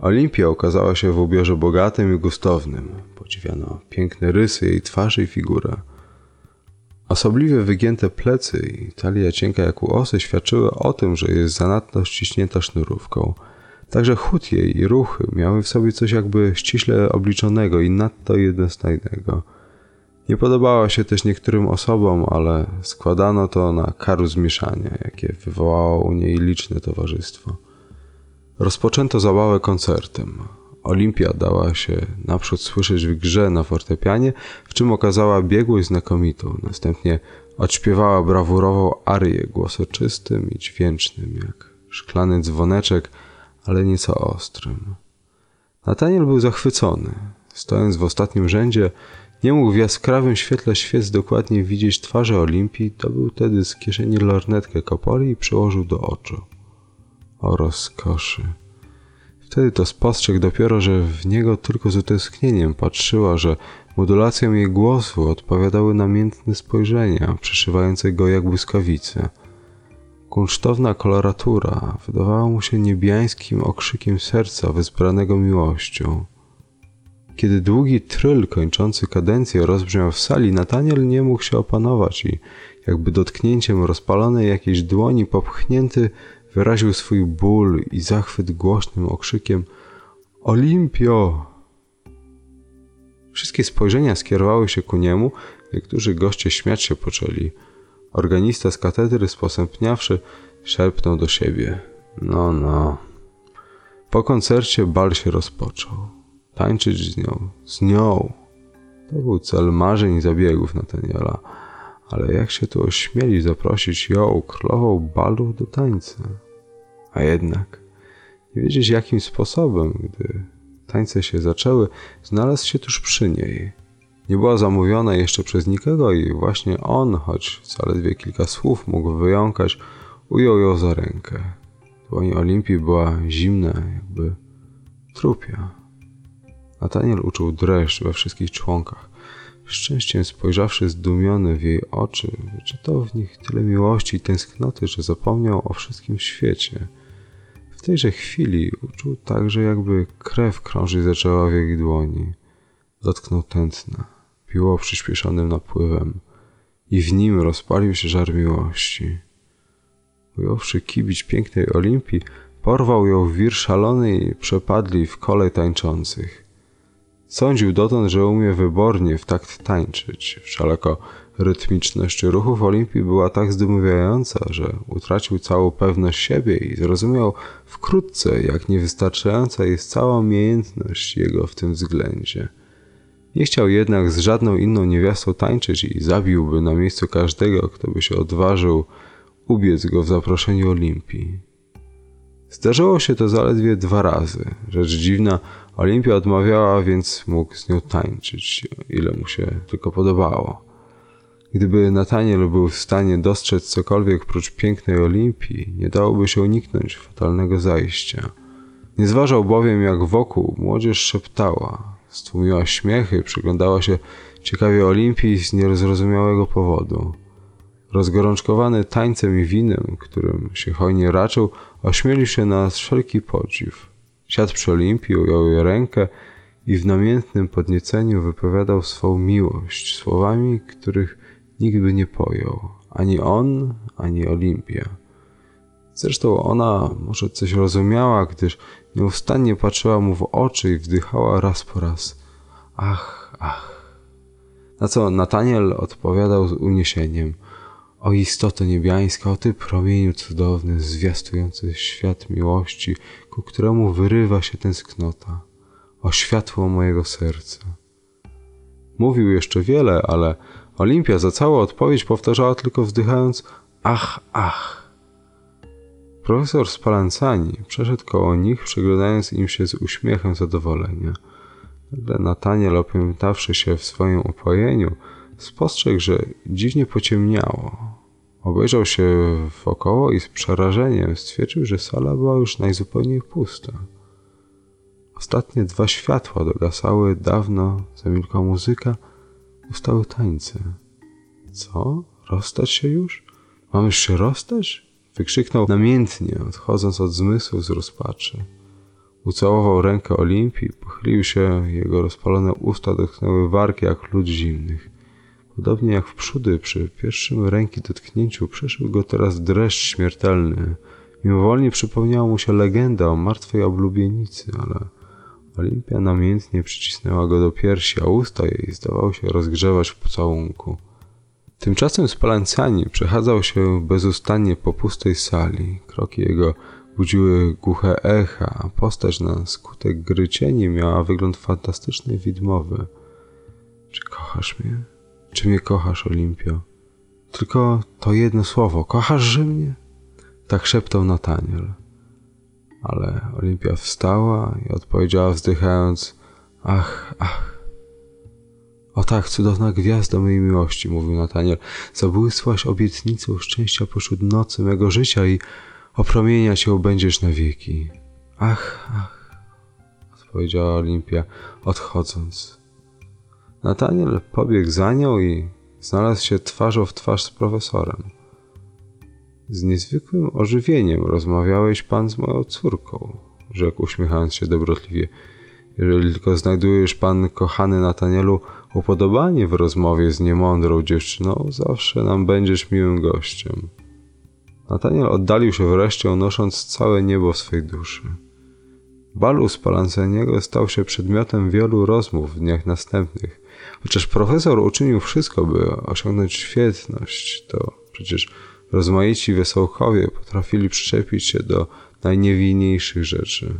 Olimpia ukazała się w ubiorze bogatym i gustownym. Podziwiano piękne rysy jej twarzy i figurę. Osobliwie wygięte plecy i talia cienka jak u osy świadczyły o tym, że jest zanadto ściśnięta sznurówką. Także chód jej i ruchy miały w sobie coś jakby ściśle obliczonego i nadto jednostajnego. Nie podobała się też niektórym osobom, ale składano to na karu zmieszania, jakie wywołało u niej liczne towarzystwo. Rozpoczęto zabawę koncertem. Olimpia dała się naprzód słyszeć w grze na fortepianie, w czym okazała biegłość znakomitą. Następnie odśpiewała brawurową arię głosoczystym i dźwięcznym, jak szklany dzwoneczek, ale nieco ostrym. Nataniel był zachwycony. Stojąc w ostatnim rzędzie, nie mógł w jaskrawym świetle świec dokładnie widzieć twarzy Olimpii, dobył tedy z kieszeni lornetkę kopoli i przyłożył do oczu. O rozkoszy! Wtedy to spostrzegł dopiero, że w niego tylko z utęsknieniem patrzyła, że modulacjom jej głosu odpowiadały namiętne spojrzenia, przeszywające go jak błyskawice. Kunsztowna koloratura wydawała mu się niebiańskim okrzykiem serca wezbranego miłością. Kiedy długi tryl kończący kadencję rozbrzmiał w sali, Nataniel nie mógł się opanować i, jakby dotknięciem rozpalonej jakiejś dłoni popchnięty, wyraził swój ból i zachwyt głośnym okrzykiem Olimpio! Wszystkie spojrzenia skierowały się ku niemu, niektórzy goście śmiać się poczęli. Organista z katedry sposępniawszy szepnął do siebie. No, no. Po koncercie bal się rozpoczął. Tańczyć z nią, z nią. To był cel marzeń i zabiegów Nataniela. Ale jak się tu ośmieli zaprosić ją, królową balów do tańca? A jednak, nie wiedzieć jakim sposobem, gdy tańce się zaczęły, znalazł się tuż przy niej. Nie była zamówiona jeszcze przez nikogo i właśnie on, choć zaledwie kilka słów mógł wyjąkać, ujął ją za rękę. Dłoń Olimpii była zimna, jakby trupia. Nataniel uczuł dreszcz we wszystkich członkach. Szczęściem spojrzawszy zdumiony w jej oczy, wyczytał w nich tyle miłości i tęsknoty, że zapomniał o wszystkim świecie. Tejże chwili uczuł także, jakby krew krążyć zaczęła w jej dłoni. Dotknął tętna, piło przyspieszonym napływem i w nim rozpalił się żar miłości. Ująwszy kibić pięknej Olimpii, porwał ją w wir szalony i przepadli w kolej tańczących. Sądził dotąd, że umie wybornie w takt tańczyć. Wszelako rytmiczność ruchów Olimpii była tak zdumiewająca, że utracił całą pewność siebie i zrozumiał wkrótce, jak niewystarczająca jest cała umiejętność jego w tym względzie. Nie chciał jednak z żadną inną niewiastą tańczyć i zabiłby na miejscu każdego, kto by się odważył ubiec go w zaproszeniu Olimpii. Zdarzyło się to zaledwie dwa razy. Rzecz dziwna, Olimpia odmawiała, więc mógł z nią tańczyć, ile mu się tylko podobało. Gdyby Nataniel był w stanie dostrzec cokolwiek prócz pięknej Olimpii, nie dałoby się uniknąć fatalnego zajścia. Nie zważał bowiem, jak wokół młodzież szeptała, stłumiła śmiechy, przyglądała się ciekawie Olimpii z niezrozumiałego powodu. Rozgorączkowany tańcem i winem, którym się hojnie raczył, ośmielił się na wszelki podziw. Siadł przy Olimpii, ujął jej rękę i w namiętnym podnieceniu wypowiadał swą miłość słowami, których nikt by nie pojął. Ani on, ani Olimpia. Zresztą ona może coś rozumiała, gdyż nieustannie patrzyła mu w oczy i wdychała raz po raz. Ach, ach. Na co Nataniel odpowiadał z uniesieniem. O istoto niebiańska, o ty promieniu cudowny, zwiastujący świat miłości, ku któremu wyrywa się tęsknota. O światło mojego serca. Mówił jeszcze wiele, ale Olimpia za całą odpowiedź powtarzała tylko wzdychając ach, ach. Profesor Spalancani przeszedł koło nich, przyglądając im się z uśmiechem zadowolenia. Nagle Nataniel, opamiętawszy się w swoim upojeniu, spostrzegł, że dziwnie pociemniało. Obejrzał się wokoło i z przerażeniem stwierdził, że sala była już najzupełniej pusta. Ostatnie dwa światła dogasały, dawno zamilkła muzyka, ustały tańce. Co? Rozstać się już? Mam już się rozstać? Wykrzyknął namiętnie, odchodząc od zmysłu z rozpaczy. Ucałował rękę Olimpii, pochylił się, jego rozpalone usta dotknęły wargi jak lód zimnych. Podobnie jak w przódy przy pierwszym ręki dotknięciu przeszył go teraz dreszcz śmiertelny. Mimowolnie przypomniała mu się legenda o martwej oblubienicy, ale Olimpia namiętnie przycisnęła go do piersi, a usta jej zdawały się rozgrzewać w pocałunku. Tymczasem Spalancjani przechadzał się bezustannie po pustej sali. Kroki jego budziły głuche echa, a postać na skutek gry cieni miała wygląd fantastycznej widmowy. Czy kochasz mnie? Czy mnie kochasz, Olimpio? Tylko to jedno słowo. Kochasz mnie? Tak szeptał Nataniel. Ale Olimpia wstała i odpowiedziała wzdychając Ach, ach. O tak, cudowna gwiazda mojej miłości, mówił Nataniel. Zabłysłaś obietnicą szczęścia pośród nocy mego życia i opromienia się będziesz na wieki. Ach, ach, odpowiedziała Olimpia, odchodząc. Nataniel pobiegł za nią i znalazł się twarzą w twarz z profesorem. Z niezwykłym ożywieniem rozmawiałeś pan z moją córką, rzekł uśmiechając się dobrotliwie. Jeżeli tylko znajdujesz pan, kochany Natanielu, upodobanie w rozmowie z niemądrą dziewczyną, zawsze nam będziesz miłym gościem. Nataniel oddalił się wreszcie, unosząc całe niebo w swej duszy. Bal u Spalanceniego stał się przedmiotem wielu rozmów w dniach następnych. Chociaż profesor uczynił wszystko, by osiągnąć świetność, to przecież rozmaici wesołkowie potrafili przyczepić się do najniewinniejszych rzeczy.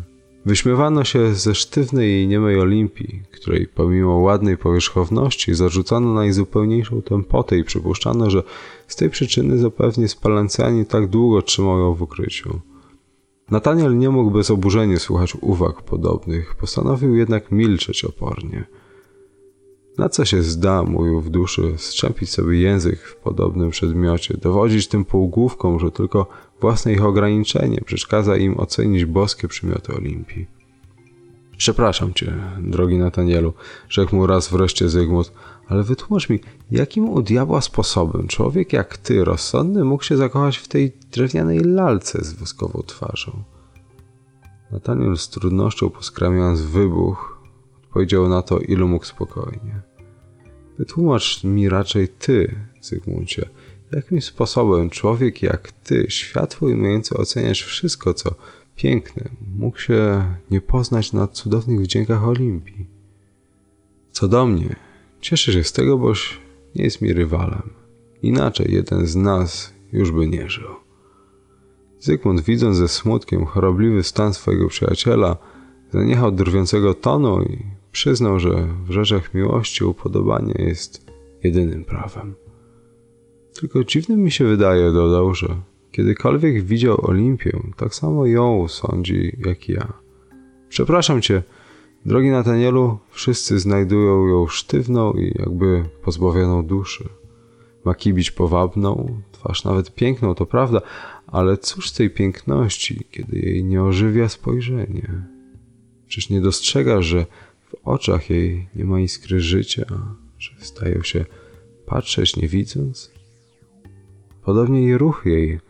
Wyśmiewano się ze sztywnej i niemej Olimpii, której pomimo ładnej powierzchowności zarzucano najzupełniejszą tempotę i przypuszczano, że z tej przyczyny zapewnie spalancjani tak długo trzymał ją w ukryciu. Nataniel nie mógł bez oburzenia słuchać uwag podobnych, postanowił jednak milczeć opornie. Na co się zda, mówił w duszy, strzępić sobie język w podobnym przedmiocie, dowodzić tym półgłówkom, że tylko własne ich ograniczenie przeszkadza im ocenić boskie przymioty Olimpii. Przepraszam cię, drogi Natanielu, rzekł mu raz wreszcie Zygmunt, ale wytłumacz mi, jakim u diabła sposobem człowiek jak ty, rozsądny, mógł się zakochać w tej drewnianej lalce z woskową twarzą? Nataniel z trudnością poskramiając wybuch, odpowiedział na to, ilu mógł spokojnie. Wytłumacz mi raczej ty, Zygmuncie, jakim sposobem człowiek jak ty, światło i umiejący oceniać wszystko, co piękne, mógł się nie poznać na cudownych wdziękach Olimpii. Co do mnie, cieszę się z tego, boś nie jest mi rywalem. Inaczej jeden z nas już by nie żył. Zygmunt, widząc ze smutkiem chorobliwy stan swojego przyjaciela, zaniechał drwiącego tonu i przyznał, że w rzeczach miłości upodobanie jest jedynym prawem. Tylko dziwnym mi się wydaje, dodał, że kiedykolwiek widział Olimpię, tak samo ją sądzi jak ja. Przepraszam cię, drogi Natanielu, wszyscy znajdują ją sztywną i jakby pozbawioną duszy. Ma kibić powabną, twarz nawet piękną, to prawda, ale cóż tej piękności, kiedy jej nie ożywia spojrzenie? Czyż nie dostrzegasz, że oczach jej nie ma iskry życia, że stają się patrzeć nie widząc? Podobnie i ruchy jej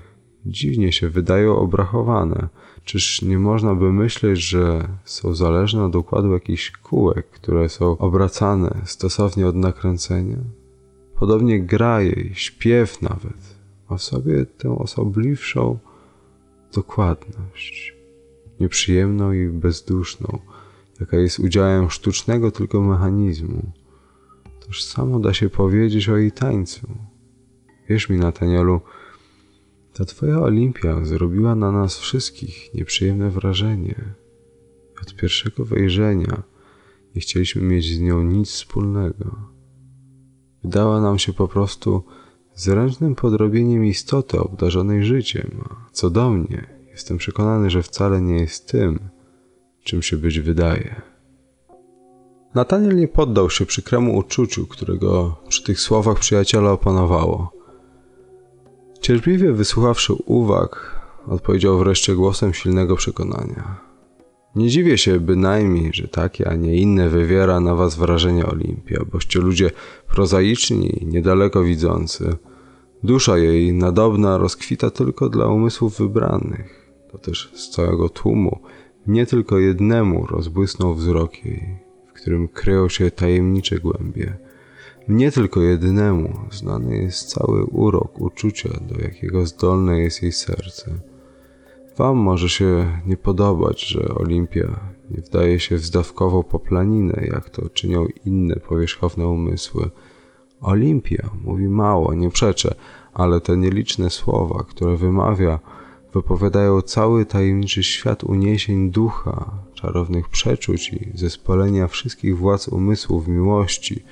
dziwnie się wydają obrachowane. Czyż nie można by myśleć, że są zależne od układu jakichś kółek, które są obracane stosownie od nakręcenia? Podobnie gra jej, śpiew nawet, ma w sobie tę osobliwszą dokładność, nieprzyjemną i bezduszną, jaka jest udziałem sztucznego tylko mechanizmu. Toż samo da się powiedzieć o jej tańcu. Wierz mi, Natanielu, ta twoja Olimpia zrobiła na nas wszystkich nieprzyjemne wrażenie. Od pierwszego wejrzenia nie chcieliśmy mieć z nią nic wspólnego. Wydała nam się po prostu zręcznym podrobieniem istoty obdarzonej życiem, a co do mnie, jestem przekonany, że wcale nie jest tym, czym się być wydaje. Nataniel nie poddał się przykremu uczuciu, którego przy tych słowach przyjaciela opanowało. Cierpliwie wysłuchawszy uwag, odpowiedział wreszcie głosem silnego przekonania. Nie dziwię się bynajmniej, że takie, a nie inne wywiera na was wrażenie Olimpia, boście ludzie prozaiczni niedaleko widzący. Dusza jej nadobna rozkwita tylko dla umysłów wybranych. To też z całego tłumu, nie tylko jednemu rozbłysnął wzrok jej, w którym kryją się tajemnicze głębie. Mnie tylko jednemu znany jest cały urok uczucia, do jakiego zdolne jest jej serce. Wam może się nie podobać, że Olimpia nie wdaje się w zdawkową poplaninę, jak to czynią inne powierzchowne umysły. Olimpia mówi mało, nie przeczę, ale te nieliczne słowa, które wymawia, wypowiadają cały tajemniczy świat uniesień ducha, czarownych przeczuć i zespolenia wszystkich władz umysłów miłości,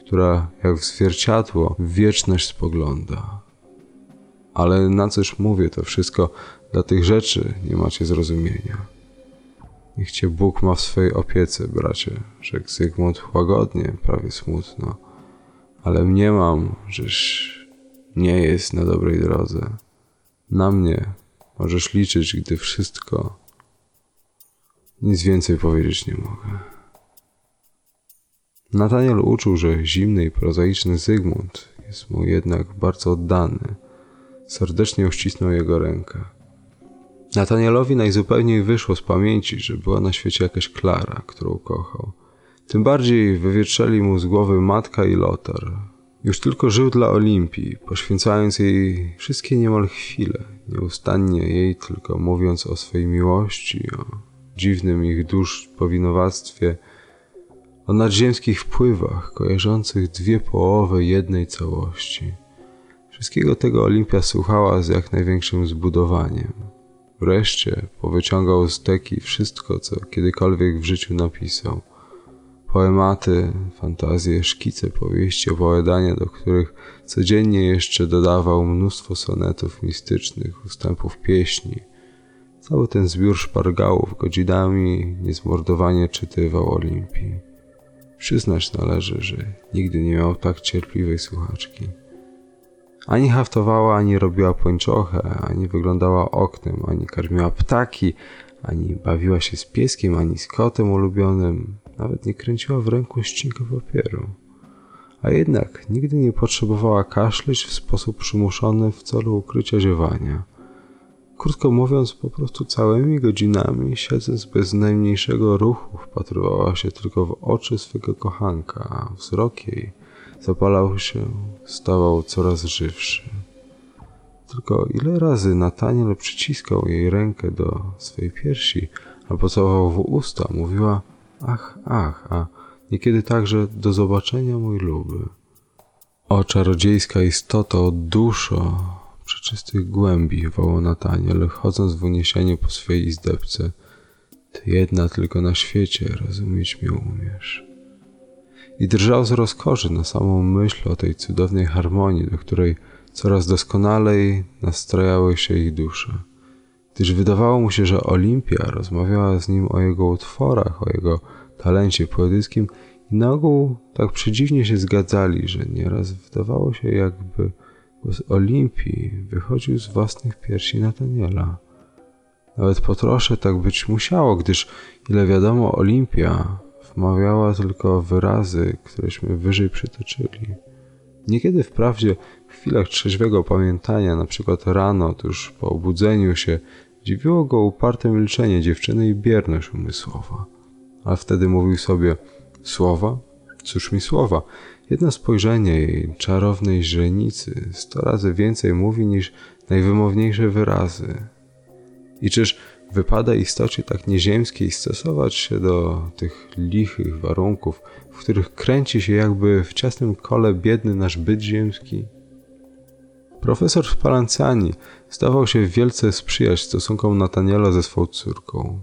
która jak w zwierciadło w wieczność spogląda. Ale na cóż mówię to wszystko, dla tych rzeczy nie macie zrozumienia. Niech cię Bóg ma w swojej opiece, bracie, rzekł Zygmunt łagodnie, prawie smutno. Ale mnie mam, żeś nie jest na dobrej drodze. Na mnie możesz liczyć, gdy wszystko. Nic więcej powiedzieć nie mogę. Nataniel uczuł, że zimny i prozaiczny Zygmunt jest mu jednak bardzo oddany. Serdecznie uścisnął jego rękę. Natanielowi najzupełniej wyszło z pamięci, że była na świecie jakaś Klara, którą kochał. Tym bardziej wywietrzali mu z głowy matka i Lotar. Już tylko żył dla Olimpii, poświęcając jej wszystkie niemal chwile, nieustannie jej tylko mówiąc o swej miłości, o dziwnym ich dusz powinowactwie, o nadziemskich wpływach kojarzących dwie połowy jednej całości. Wszystkiego tego Olimpia słuchała z jak największym zbudowaniem. Wreszcie powyciągał z teki wszystko, co kiedykolwiek w życiu napisał. Poematy, fantazje, szkice, powieści, opowiadania, do których codziennie jeszcze dodawał mnóstwo sonetów mistycznych, ustępów pieśni. Cały ten zbiór szpargałów godzinami niezmordowanie czytywał Olimpii. Przyznać należy, że nigdy nie miał tak cierpliwej słuchaczki. Ani haftowała, ani robiła pończochę, ani wyglądała oknem, ani karmiła ptaki, ani bawiła się z pieskiem, ani z kotem ulubionym, nawet nie kręciła w ręku ścinka papieru. A jednak nigdy nie potrzebowała kaszleć w sposób przymuszony w celu ukrycia ziewania. Krótko mówiąc, po prostu całymi godzinami, siedząc bez najmniejszego ruchu, wpatrywała się tylko w oczy swego kochanka, a wzrok jej zapalał się, stawał coraz żywszy. Tylko ile razy Nataniel przyciskał jej rękę do swej piersi, a pocałował w usta, mówiła ach, ach, a niekiedy także do zobaczenia mój luby. O czarodziejska istoto, duszo, przeczystych głębi, wołał Nataniel, chodząc w uniesieniu po swej izdebce. Ty jedna tylko na świecie rozumieć mnie umiesz. I drżał z rozkoszy na samą myśl o tej cudownej harmonii, do której coraz doskonalej nastrojały się ich dusze. Gdyż wydawało mu się, że Olimpia rozmawiała z nim o jego utworach, o jego talencie poetyckim i na ogół tak przedziwnie się zgadzali, że nieraz wydawało się, jakby Głos Olimpii wychodził z własnych piersi Nataniela. Nawet po trosze tak być musiało, gdyż, ile wiadomo, Olimpia wmawiała tylko wyrazy, któreśmy wyżej przytoczyli. Niekiedy wprawdzie w chwilach trzeźwego pamiętania, na przykład rano, tuż po obudzeniu się, dziwiło go uparte milczenie dziewczyny i bierność umysłowa. A wtedy mówił sobie, słowa? Cóż mi słowa? Jedno spojrzenie jej czarownej źrenicy sto razy więcej mówi niż najwymowniejsze wyrazy. I czyż wypada istocie tak nieziemskiej stosować się do tych lichych warunków, w których kręci się jakby w ciasnym kole biedny nasz byt ziemski? Profesor Spalancani zdawał się wielce sprzyjać stosunkom Nataniela ze swą córką.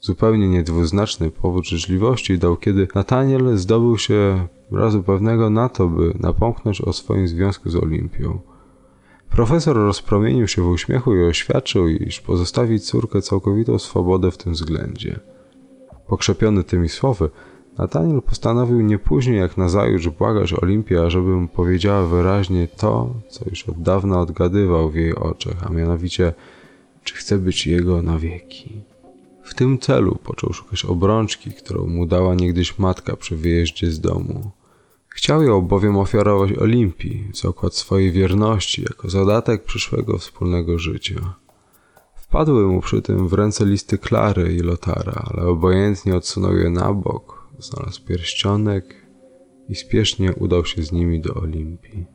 Zupełnie niedwuznaczny powód życzliwości dał, kiedy Nataniel zdobył się razu pewnego na to, by napomknąć o swoim związku z Olimpią. Profesor rozpromienił się w uśmiechu i oświadczył, iż pozostawi córkę całkowitą swobodę w tym względzie. Pokrzepiony tymi słowy, Nataniel postanowił nie później jak nazajutrz błagać Olimpię, ażeby powiedziała wyraźnie to, co już od dawna odgadywał w jej oczach, a mianowicie, czy chce być jego na wieki. W tym celu począł szukać obrączki, którą mu dała niegdyś matka przy wyjeździe z domu. Chciał ją bowiem ofiarować Olimpii w zakład swojej wierności jako zadatek przyszłego wspólnego życia. Wpadły mu przy tym w ręce listy Klary i Lotara, ale obojętnie odsunął je na bok, znalazł pierścionek i spiesznie udał się z nimi do Olimpii.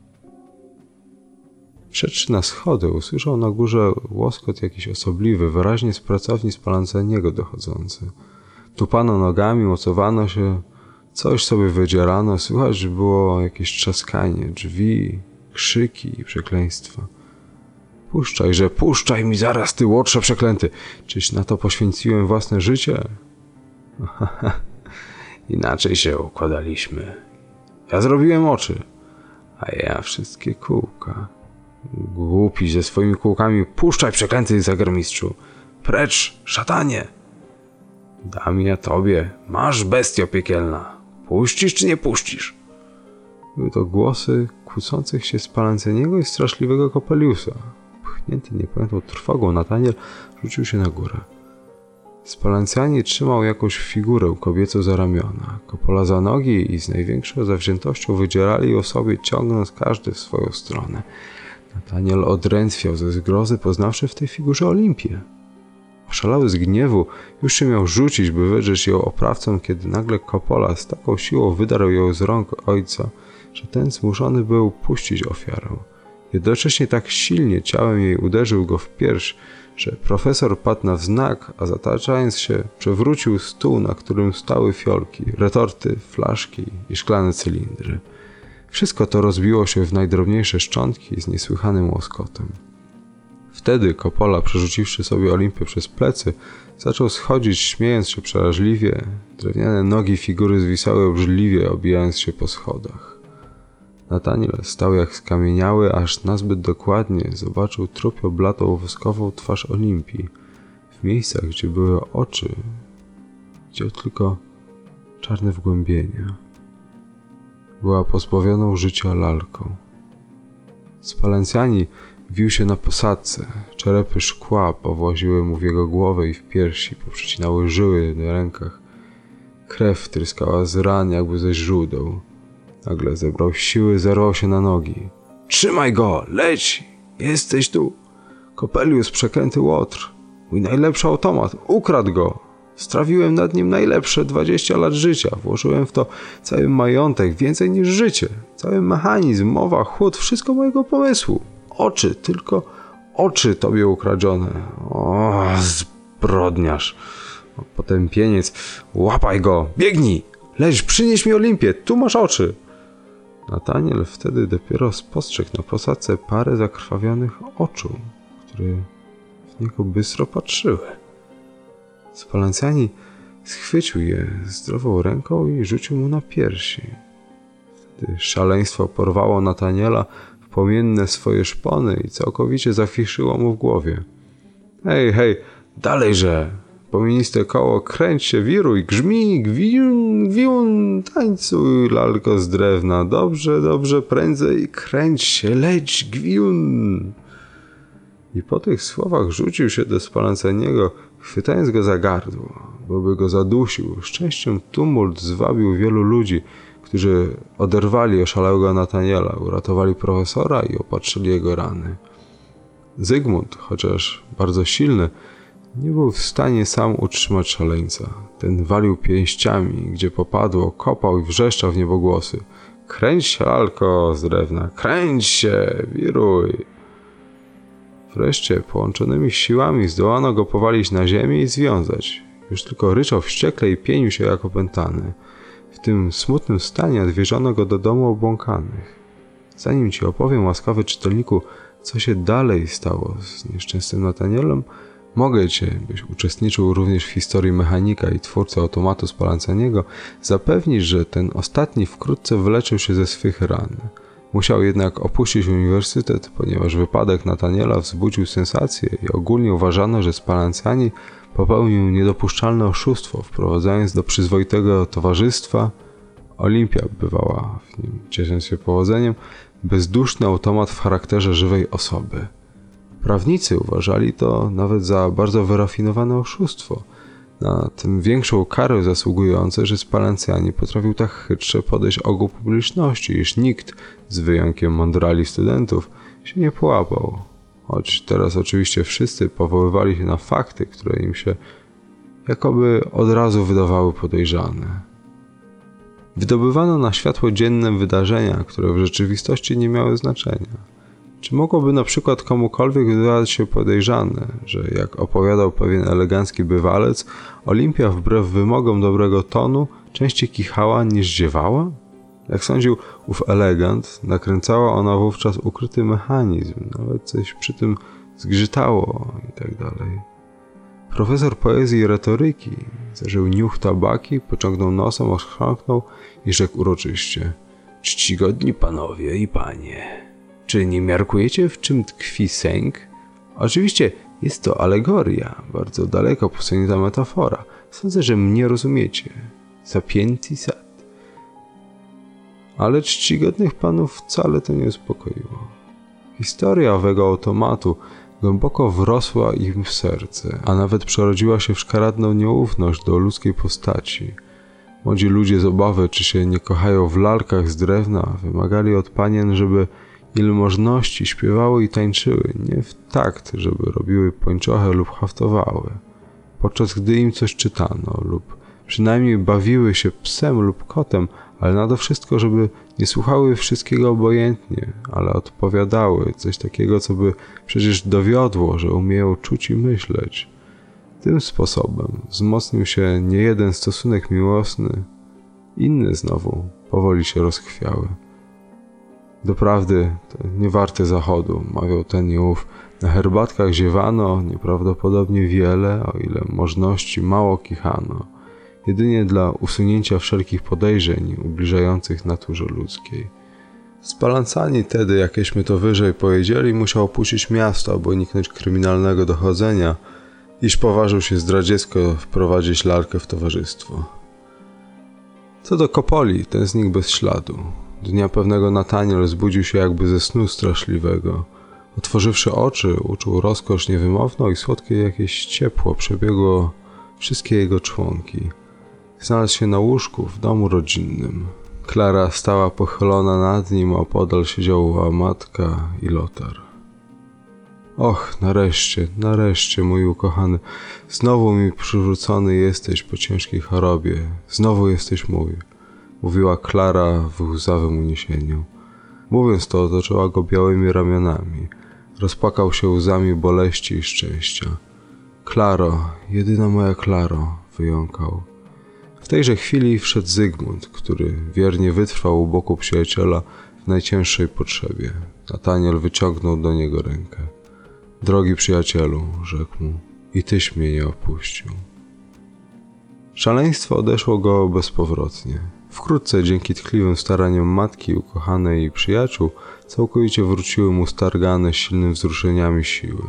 Wszedłszy na schody, usłyszał na górze łoskot jakiś osobliwy, wyraźnie z pracowni Spalanceniego dochodzący. Tupano nogami, mocowano się, coś sobie wydzierano, słychać było jakieś trzaskanie, drzwi, krzyki i przekleństwa. Puszczaj, że puszczaj mi zaraz, ty łotrze przeklęty! Czyś na to poświęciłem własne życie? Inaczej się układaliśmy. Ja zrobiłem oczy, a ja wszystkie kółka. Głupi ze swoimi kółkami, puszczaj przeklęty zagromistrzu! Precz, szatanie! Dam ja tobie, masz bestio piekielna. Puścisz czy nie puścisz? Były to głosy kłócących się Spalanceniego i straszliwego Kopeliusa. Pchnięty niepojętą trwogą, Nataniel rzucił się na górę. Spalancjani trzymał jakąś figurę kobiecą za ramiona, Kopola za nogi i z największą zawziętością wydzierali ją sobie, ciągnąc każdy w swoją stronę. Nataniel odrętwiał ze zgrozy, poznawszy w tej figurze Olimpię. Oszalały z gniewu, już się miał rzucić, by wydrzeć ją oprawcom, kiedy nagle Kopola z taką siłą wydarł ją z rąk ojca, że ten zmuszony był puścić ofiarę. Jednocześnie tak silnie ciałem jej uderzył go w pierś, że profesor padł na wznak, a zataczając się, przewrócił stół, na którym stały fiolki, retorty, flaszki i szklane cylindry. Wszystko to rozbiło się w najdrobniejsze szczątki z niesłychanym łoskotem. Wtedy Kopola, przerzuciwszy sobie Olimpię przez plecy, zaczął schodzić, śmiejąc się przeraźliwie. Drewniane nogi figury zwisały obrzydliwie, obijając się po schodach. Nataniel stał jak skamieniały, aż nazbyt dokładnie zobaczył trupio blatą woskową twarz Olimpii. W miejscach, gdzie były oczy, widział tylko czarne wgłębienia. Była pozbawioną życia lalką. Spalencjani wił się na posadce. Czerepy szkła powłaziły mu w jego głowę i w piersi, poprzecinały żyły na rękach. Krew tryskała z ran jakby ze źródeł. Nagle zebrał siły, zerwał się na nogi. Trzymaj go! Leć! Jesteś tu! Kopelius przekręty łotr. Mój najlepszy automat. Ukradł go! Strawiłem nad nim najlepsze 20 lat życia. Włożyłem w to cały majątek, więcej niż życie. Cały mechanizm, mowa, chłód, wszystko mojego pomysłu. Oczy, tylko oczy tobie ukradzione. O, zbrodniarz. Potępieniec. Łapaj go! Biegnij! Leż, przynieś mi Olimpię, tu masz oczy. Nataniel wtedy dopiero spostrzegł na posadce parę zakrwawionych oczu, które w niego bystro patrzyły. Spalancjani schwycił je zdrową ręką i rzucił mu na piersi. Wtedy szaleństwo porwało Nataniela w płomienne swoje szpony i całkowicie zafiszyło mu w głowie. Hej, hej, dalejże! Pomieniste koło, kręć się, wiruj, grzmi, gwiun, gwiun, tańcuj, lalko z drewna. Dobrze, dobrze, prędzej, kręć się, leć, gwiun. I po tych słowach rzucił się do Spalanceniego, chwytając go za gardło, bo by go zadusił. Szczęściem tumult zwabił wielu ludzi, którzy oderwali oszalałego Nataniela, uratowali profesora i opatrzyli jego rany. Zygmunt, chociaż bardzo silny, nie był w stanie sam utrzymać szaleńca. Ten walił pięściami, gdzie popadło, kopał i wrzeszczał w niebogłosy. Kręć się, lalko z drewna, kręć się, wiruj. Wreszcie połączonymi siłami zdołano go powalić na ziemię i związać. Już tylko ryczał wściekle i pienił się jak opętany. W tym smutnym stanie odwieziono go do domu obłąkanych. Zanim ci opowiem, łaskawy czytelniku, co się dalej stało z nieszczęsnym Natanielem, mogę byś uczestniczył również w historii mechanika i twórcy automatu Spalanceniego, zapewnić, że ten ostatni wkrótce wyleczył się ze swych ran. Musiał jednak opuścić uniwersytet, ponieważ wypadek Nataniela wzbudził sensację i ogólnie uważano, że Spalancjani popełnił niedopuszczalne oszustwo, wprowadzając do przyzwoitego towarzystwa Olimpia bywała w nim, ciesząc się powodzeniem, bezduszny automat w charakterze żywej osoby. Prawnicy uważali to nawet za bardzo wyrafinowane oszustwo. na tym większą karę zasługujące, że Spalencjani potrafił tak chytrze podejść ogół publiczności, iż nikt, z wyjątkiem mądrali studentów, się nie połapał. Choć teraz oczywiście wszyscy powoływali się na fakty, które im się jakoby od razu wydawały podejrzane. Wydobywano na światło dzienne wydarzenia, które w rzeczywistości nie miały znaczenia. Czy mogłoby na przykład komukolwiek wydawać się podejrzane, że jak opowiadał pewien elegancki bywalec, Olimpia wbrew wymogom dobrego tonu częściej kichała niż ziewała? Jak sądził ów elegant, nakręcała ona wówczas ukryty mechanizm, nawet coś przy tym zgrzytało i tak. Profesor poezji i retoryki zażył niuch tabaki, pociągnął nosem, ochrząknął i rzekł uroczyście – Czcigodni panowie i panie, czy nie miarkujecie w czym tkwi sęk? Oczywiście jest to alegoria, bardzo daleko posunięta metafora. Sądzę, że mnie rozumiecie. Sapienti sat. Ale czcigodnych panów wcale to nie uspokoiło. Historia owego automatu głęboko wrosła im w serce, a nawet przerodziła się w szkaradną nieufność do ludzkiej postaci. Młodzi ludzie z obawy, czy się nie kochają w lalkach z drewna, wymagali od panien, żeby ilmożności śpiewały i tańczyły, nie w takt, żeby robiły pończochę lub haftowały, podczas gdy im coś czytano lub przynajmniej bawiły się psem lub kotem, ale nade wszystko, żeby nie słuchały wszystkiego obojętnie, ale odpowiadały coś takiego, co by przecież dowiodło, że umieją czuć i myśleć. Tym sposobem wzmocnił się niejeden stosunek miłosny, inne znowu powoli się rozchwiały. Doprawdy nie warte zachodu, mawiał ten i ów. Na herbatkach ziewano nieprawdopodobnie wiele, o ile możności mało kichano, jedynie dla usunięcia wszelkich podejrzeń ubliżających naturze ludzkiej. Spalancani tedy, jakieśmy to wyżej powiedzieli, musiał opuścić miasto, aby uniknąć kryminalnego dochodzenia, iż poważył się zdradziecko wprowadzić lalkę w towarzystwo. Co do Kopoli, ten znikł bez śladu. Dnia pewnego Nataniel zbudził się jakby ze snu straszliwego. Otworzywszy oczy, uczuł rozkosz niewymowną i słodkie jakieś ciepło przebiegło wszystkie jego członki. Znalazł się na łóżku w domu rodzinnym. Klara stała pochylona nad nim, a opodal siedziała matka i Lotar. Och, nareszcie, nareszcie, mój ukochany, znowu mi przywrócony jesteś po ciężkiej chorobie, znowu jesteś mój mówiła Klara w łzawym uniesieniu. Mówiąc to, otoczyła go białymi ramionami. Rozpłakał się łzami boleści i szczęścia. Klaro, jedyna moja Klaro, wyjąkał. W tejże chwili wszedł Zygmunt, który wiernie wytrwał u boku przyjaciela w najcięższej potrzebie. Nataniel wyciągnął do niego rękę. Drogi przyjacielu, rzekł mu, i tyś mnie nie opuścił. Szaleństwo odeszło go bezpowrotnie. Wkrótce, dzięki tkliwym staraniom matki, ukochanej i przyjaciół, całkowicie wróciły mu stargane silnymi wzruszeniami siły.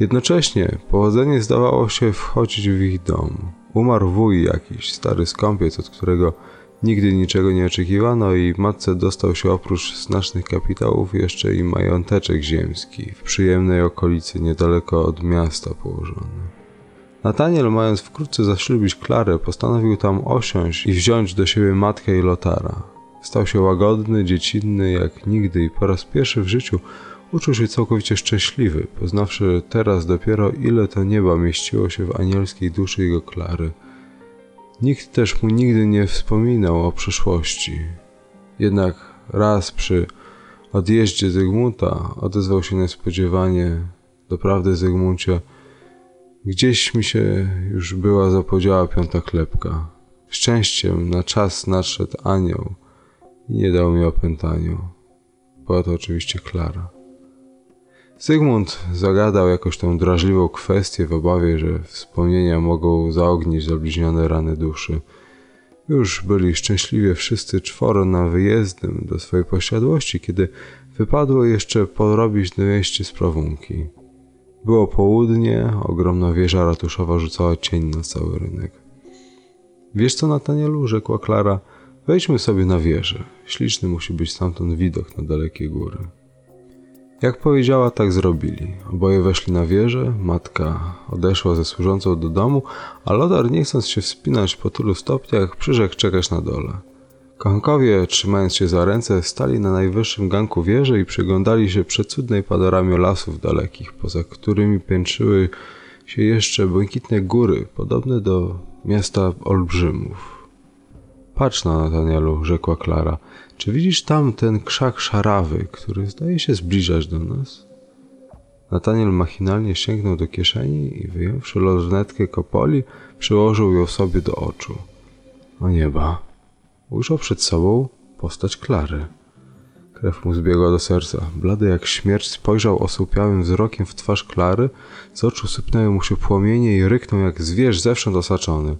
Jednocześnie powodzenie zdawało się wchodzić w ich dom. Umarł wuj jakiś, stary skąpiec, od którego nigdy niczego nie oczekiwano i matce dostał się oprócz znacznych kapitałów jeszcze i mająteczek ziemski w przyjemnej okolicy niedaleko od miasta położony. Nataniel, mając wkrótce zaślubić Klarę, postanowił tam osiąść i wziąć do siebie matkę i Lotara. Stał się łagodny, dziecinny jak nigdy i po raz pierwszy w życiu uczuł się całkowicie szczęśliwy, poznawszy teraz dopiero ile to nieba mieściło się w anielskiej duszy jego Klary. Nikt też mu nigdy nie wspominał o przeszłości. Jednak raz przy odjeździe Zygmunta odezwał się niespodziewanie, doprawdy Zygmuncie, Gdzieś mi się już była zapodziała piąta klepka. Szczęściem na czas nadszedł anioł i nie dał mi opętaniu. Była to oczywiście Klara. Zygmunt zagadał jakoś tą drażliwą kwestię w obawie, że wspomnienia mogą zaognić zabliźnione rany duszy. Już byli szczęśliwie wszyscy czworo na wyjezdnym do swojej posiadłości, kiedy wypadło jeszcze porobić do mieście sprawunki. Było południe, ogromna wieża ratuszowa rzucała cień na cały rynek. Wiesz co, Natanielu, rzekła Klara, wejdźmy sobie na wieżę. Śliczny musi być stamtąd widok na dalekie góry. Jak powiedziała, tak zrobili. Oboje weszli na wieżę, matka odeszła ze służącą do domu, a Lothar, nie chcąc się wspinać po tylu stopniach, przyrzekł czekać na dole. Kochankowie, trzymając się za ręce, stali na najwyższym ganku wieży i przyglądali się przecudnej panoramie lasów dalekich, poza którymi piętrzyły się jeszcze błękitne góry, podobne do miasta olbrzymów. Patrz na Natanielu, rzekła Klara. Czy widzisz tam ten krzak szarawy, który zdaje się zbliżać do nas? Nataniel machinalnie sięgnął do kieszeni i wyjąwszy lornetkę kopoli, przyłożył ją sobie do oczu. O nieba! Ujrzał przed sobą postać Klary. Krew mu zbiegła do serca. Blady jak śmierć spojrzał osłupiałym wzrokiem w twarz Klary, z oczu sypnęły mu się płomienie i ryknął jak zwierz zewsząd osaczony.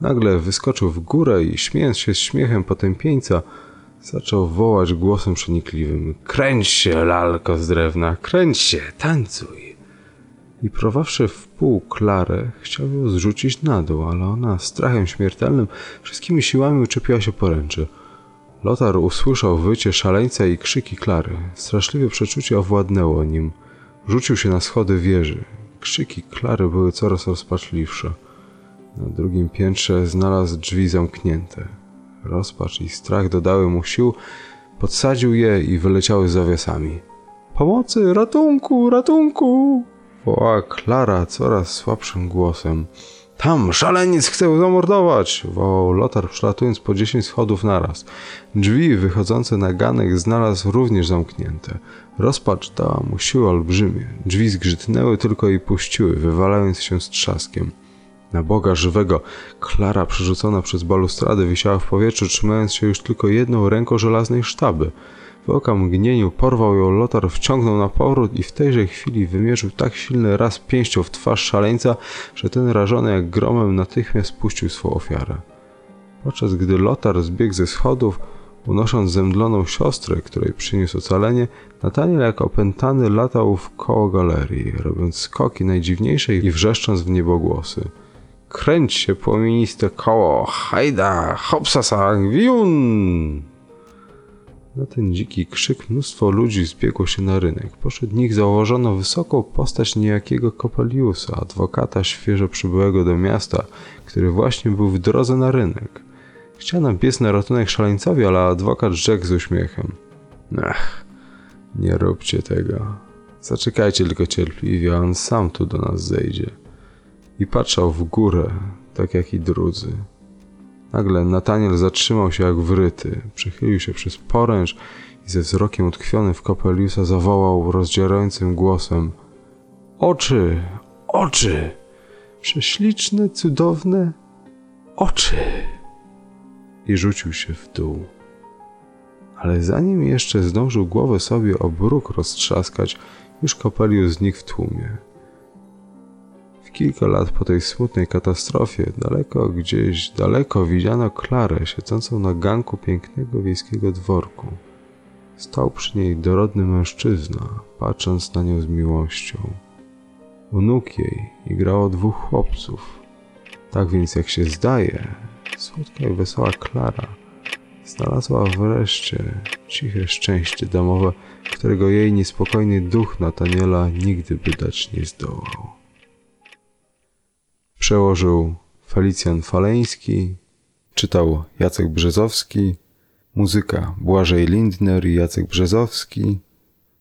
Nagle wyskoczył w górę i śmiejąc się z śmiechem potępieńca, zaczął wołać głosem przenikliwym. Kręć się, lalko z drewna, kręć się, tańcuj. I prowawszy w pół Klarę, chciał ją zrzucić na dół, ale ona strachem śmiertelnym wszystkimi siłami uczepiła się poręczy. Lotar usłyszał wycie szaleńca i krzyki Klary. Straszliwe przeczucie owładnęło nim. Rzucił się na schody wieży. Krzyki Klary były coraz rozpaczliwsze. Na drugim piętrze znalazł drzwi zamknięte. Rozpacz i strach dodały mu sił, podsadził je i wyleciały z zawiasami. Pomocy, ratunku, ratunku! Wołała Klara coraz słabszym głosem. Tam, szaleniec chce zamordować! wołał Lotar, przelatując po dziesięć schodów naraz. Drzwi wychodzące na ganek znalazł również zamknięte. Rozpacz dała mu siły olbrzymie. Drzwi zgrzytnęły tylko i puściły, wywalając się z trzaskiem. Na Boga żywego, Klara przerzucona przez balustradę wisiała w powietrzu, trzymając się już tylko jedną ręką żelaznej sztaby. W okamgnieniu porwał ją Lotar, wciągnął na powrót i w tejże chwili wymierzył tak silny raz pięścią w twarz szaleńca, że ten rażony jak gromem natychmiast spuścił swą ofiarę. Podczas gdy Lotar zbiegł ze schodów, unosząc zemdloną siostrę, której przyniósł ocalenie, Nataniel jak opętany latał w koło galerii, robiąc skoki najdziwniejsze i wrzeszcząc w niebogłosy. Kręć się, płomieniste koło, hajda, hopsasa, gwiun! Na ten dziki krzyk mnóstwo ludzi zbiegło się na rynek. Pośród nich założono wysoką postać niejakiego Kopeliusa, adwokata świeżo przybyłego do miasta, który właśnie był w drodze na rynek. Chciano biec na ratunek szaleńcowi, ale adwokat rzekł z uśmiechem. Nie róbcie tego. Zaczekajcie tylko cierpliwie, on sam tu do nas zejdzie. I patrzał w górę, tak jak i drudzy. Nagle Nataniel zatrzymał się jak wryty, przychylił się przez poręcz i ze wzrokiem utkwionym w Kopeliusa zawołał rozdzierającym głosem Oczy! Oczy! Prześliczne, cudowne oczy! I rzucił się w dół. Ale zanim jeszcze zdążył głowę sobie o bruk roztrzaskać, już Kopelius znikł w tłumie. Kilka lat po tej smutnej katastrofie, daleko gdzieś, daleko widziano Klarę siedzącą na ganku pięknego wiejskiego dworku. Stał przy niej dorodny mężczyzna, patrząc na nią z miłością. U nóg jej igrało dwóch chłopców. Tak więc, jak się zdaje, słodka i wesoła Klara znalazła wreszcie ciche szczęście domowe, którego jej niespokojny duch Nataniela nigdy by dać nie zdołał. Przełożył Felicjan Faleński, czytał Jacek Brzezowski, muzyka Błażej Lindner i Jacek Brzezowski,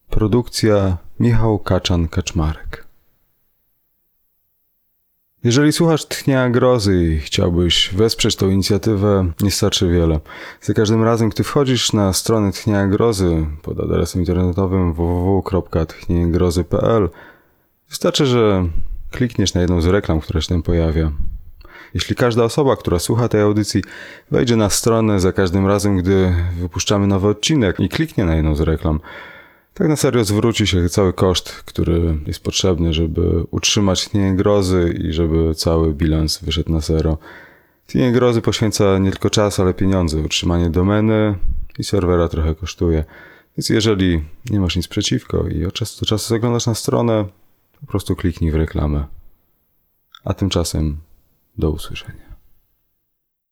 produkcja Michał Kaczan-Kaczmarek. Jeżeli słuchasz Tchnia Grozy i chciałbyś wesprzeć tą inicjatywę, nie starczy wiele. Za każdym razem, gdy wchodzisz na stronę Tchnia Grozy pod adresem internetowym www.tchniegrozy.pl wystarczy, że klikniesz na jedną z reklam, która się tam pojawia. Jeśli każda osoba, która słucha tej audycji, wejdzie na stronę za każdym razem, gdy wypuszczamy nowy odcinek i kliknie na jedną z reklam, tak na serio zwróci się cały koszt, który jest potrzebny, żeby utrzymać tnienie grozy i żeby cały bilans wyszedł na zero. Tnienie grozy poświęca nie tylko czas, ale pieniądze. Utrzymanie domeny i serwera trochę kosztuje. Więc jeżeli nie masz nic przeciwko i od czasu do czasu zaglądasz na stronę, po prostu kliknij w reklamę. A tymczasem do usłyszenia.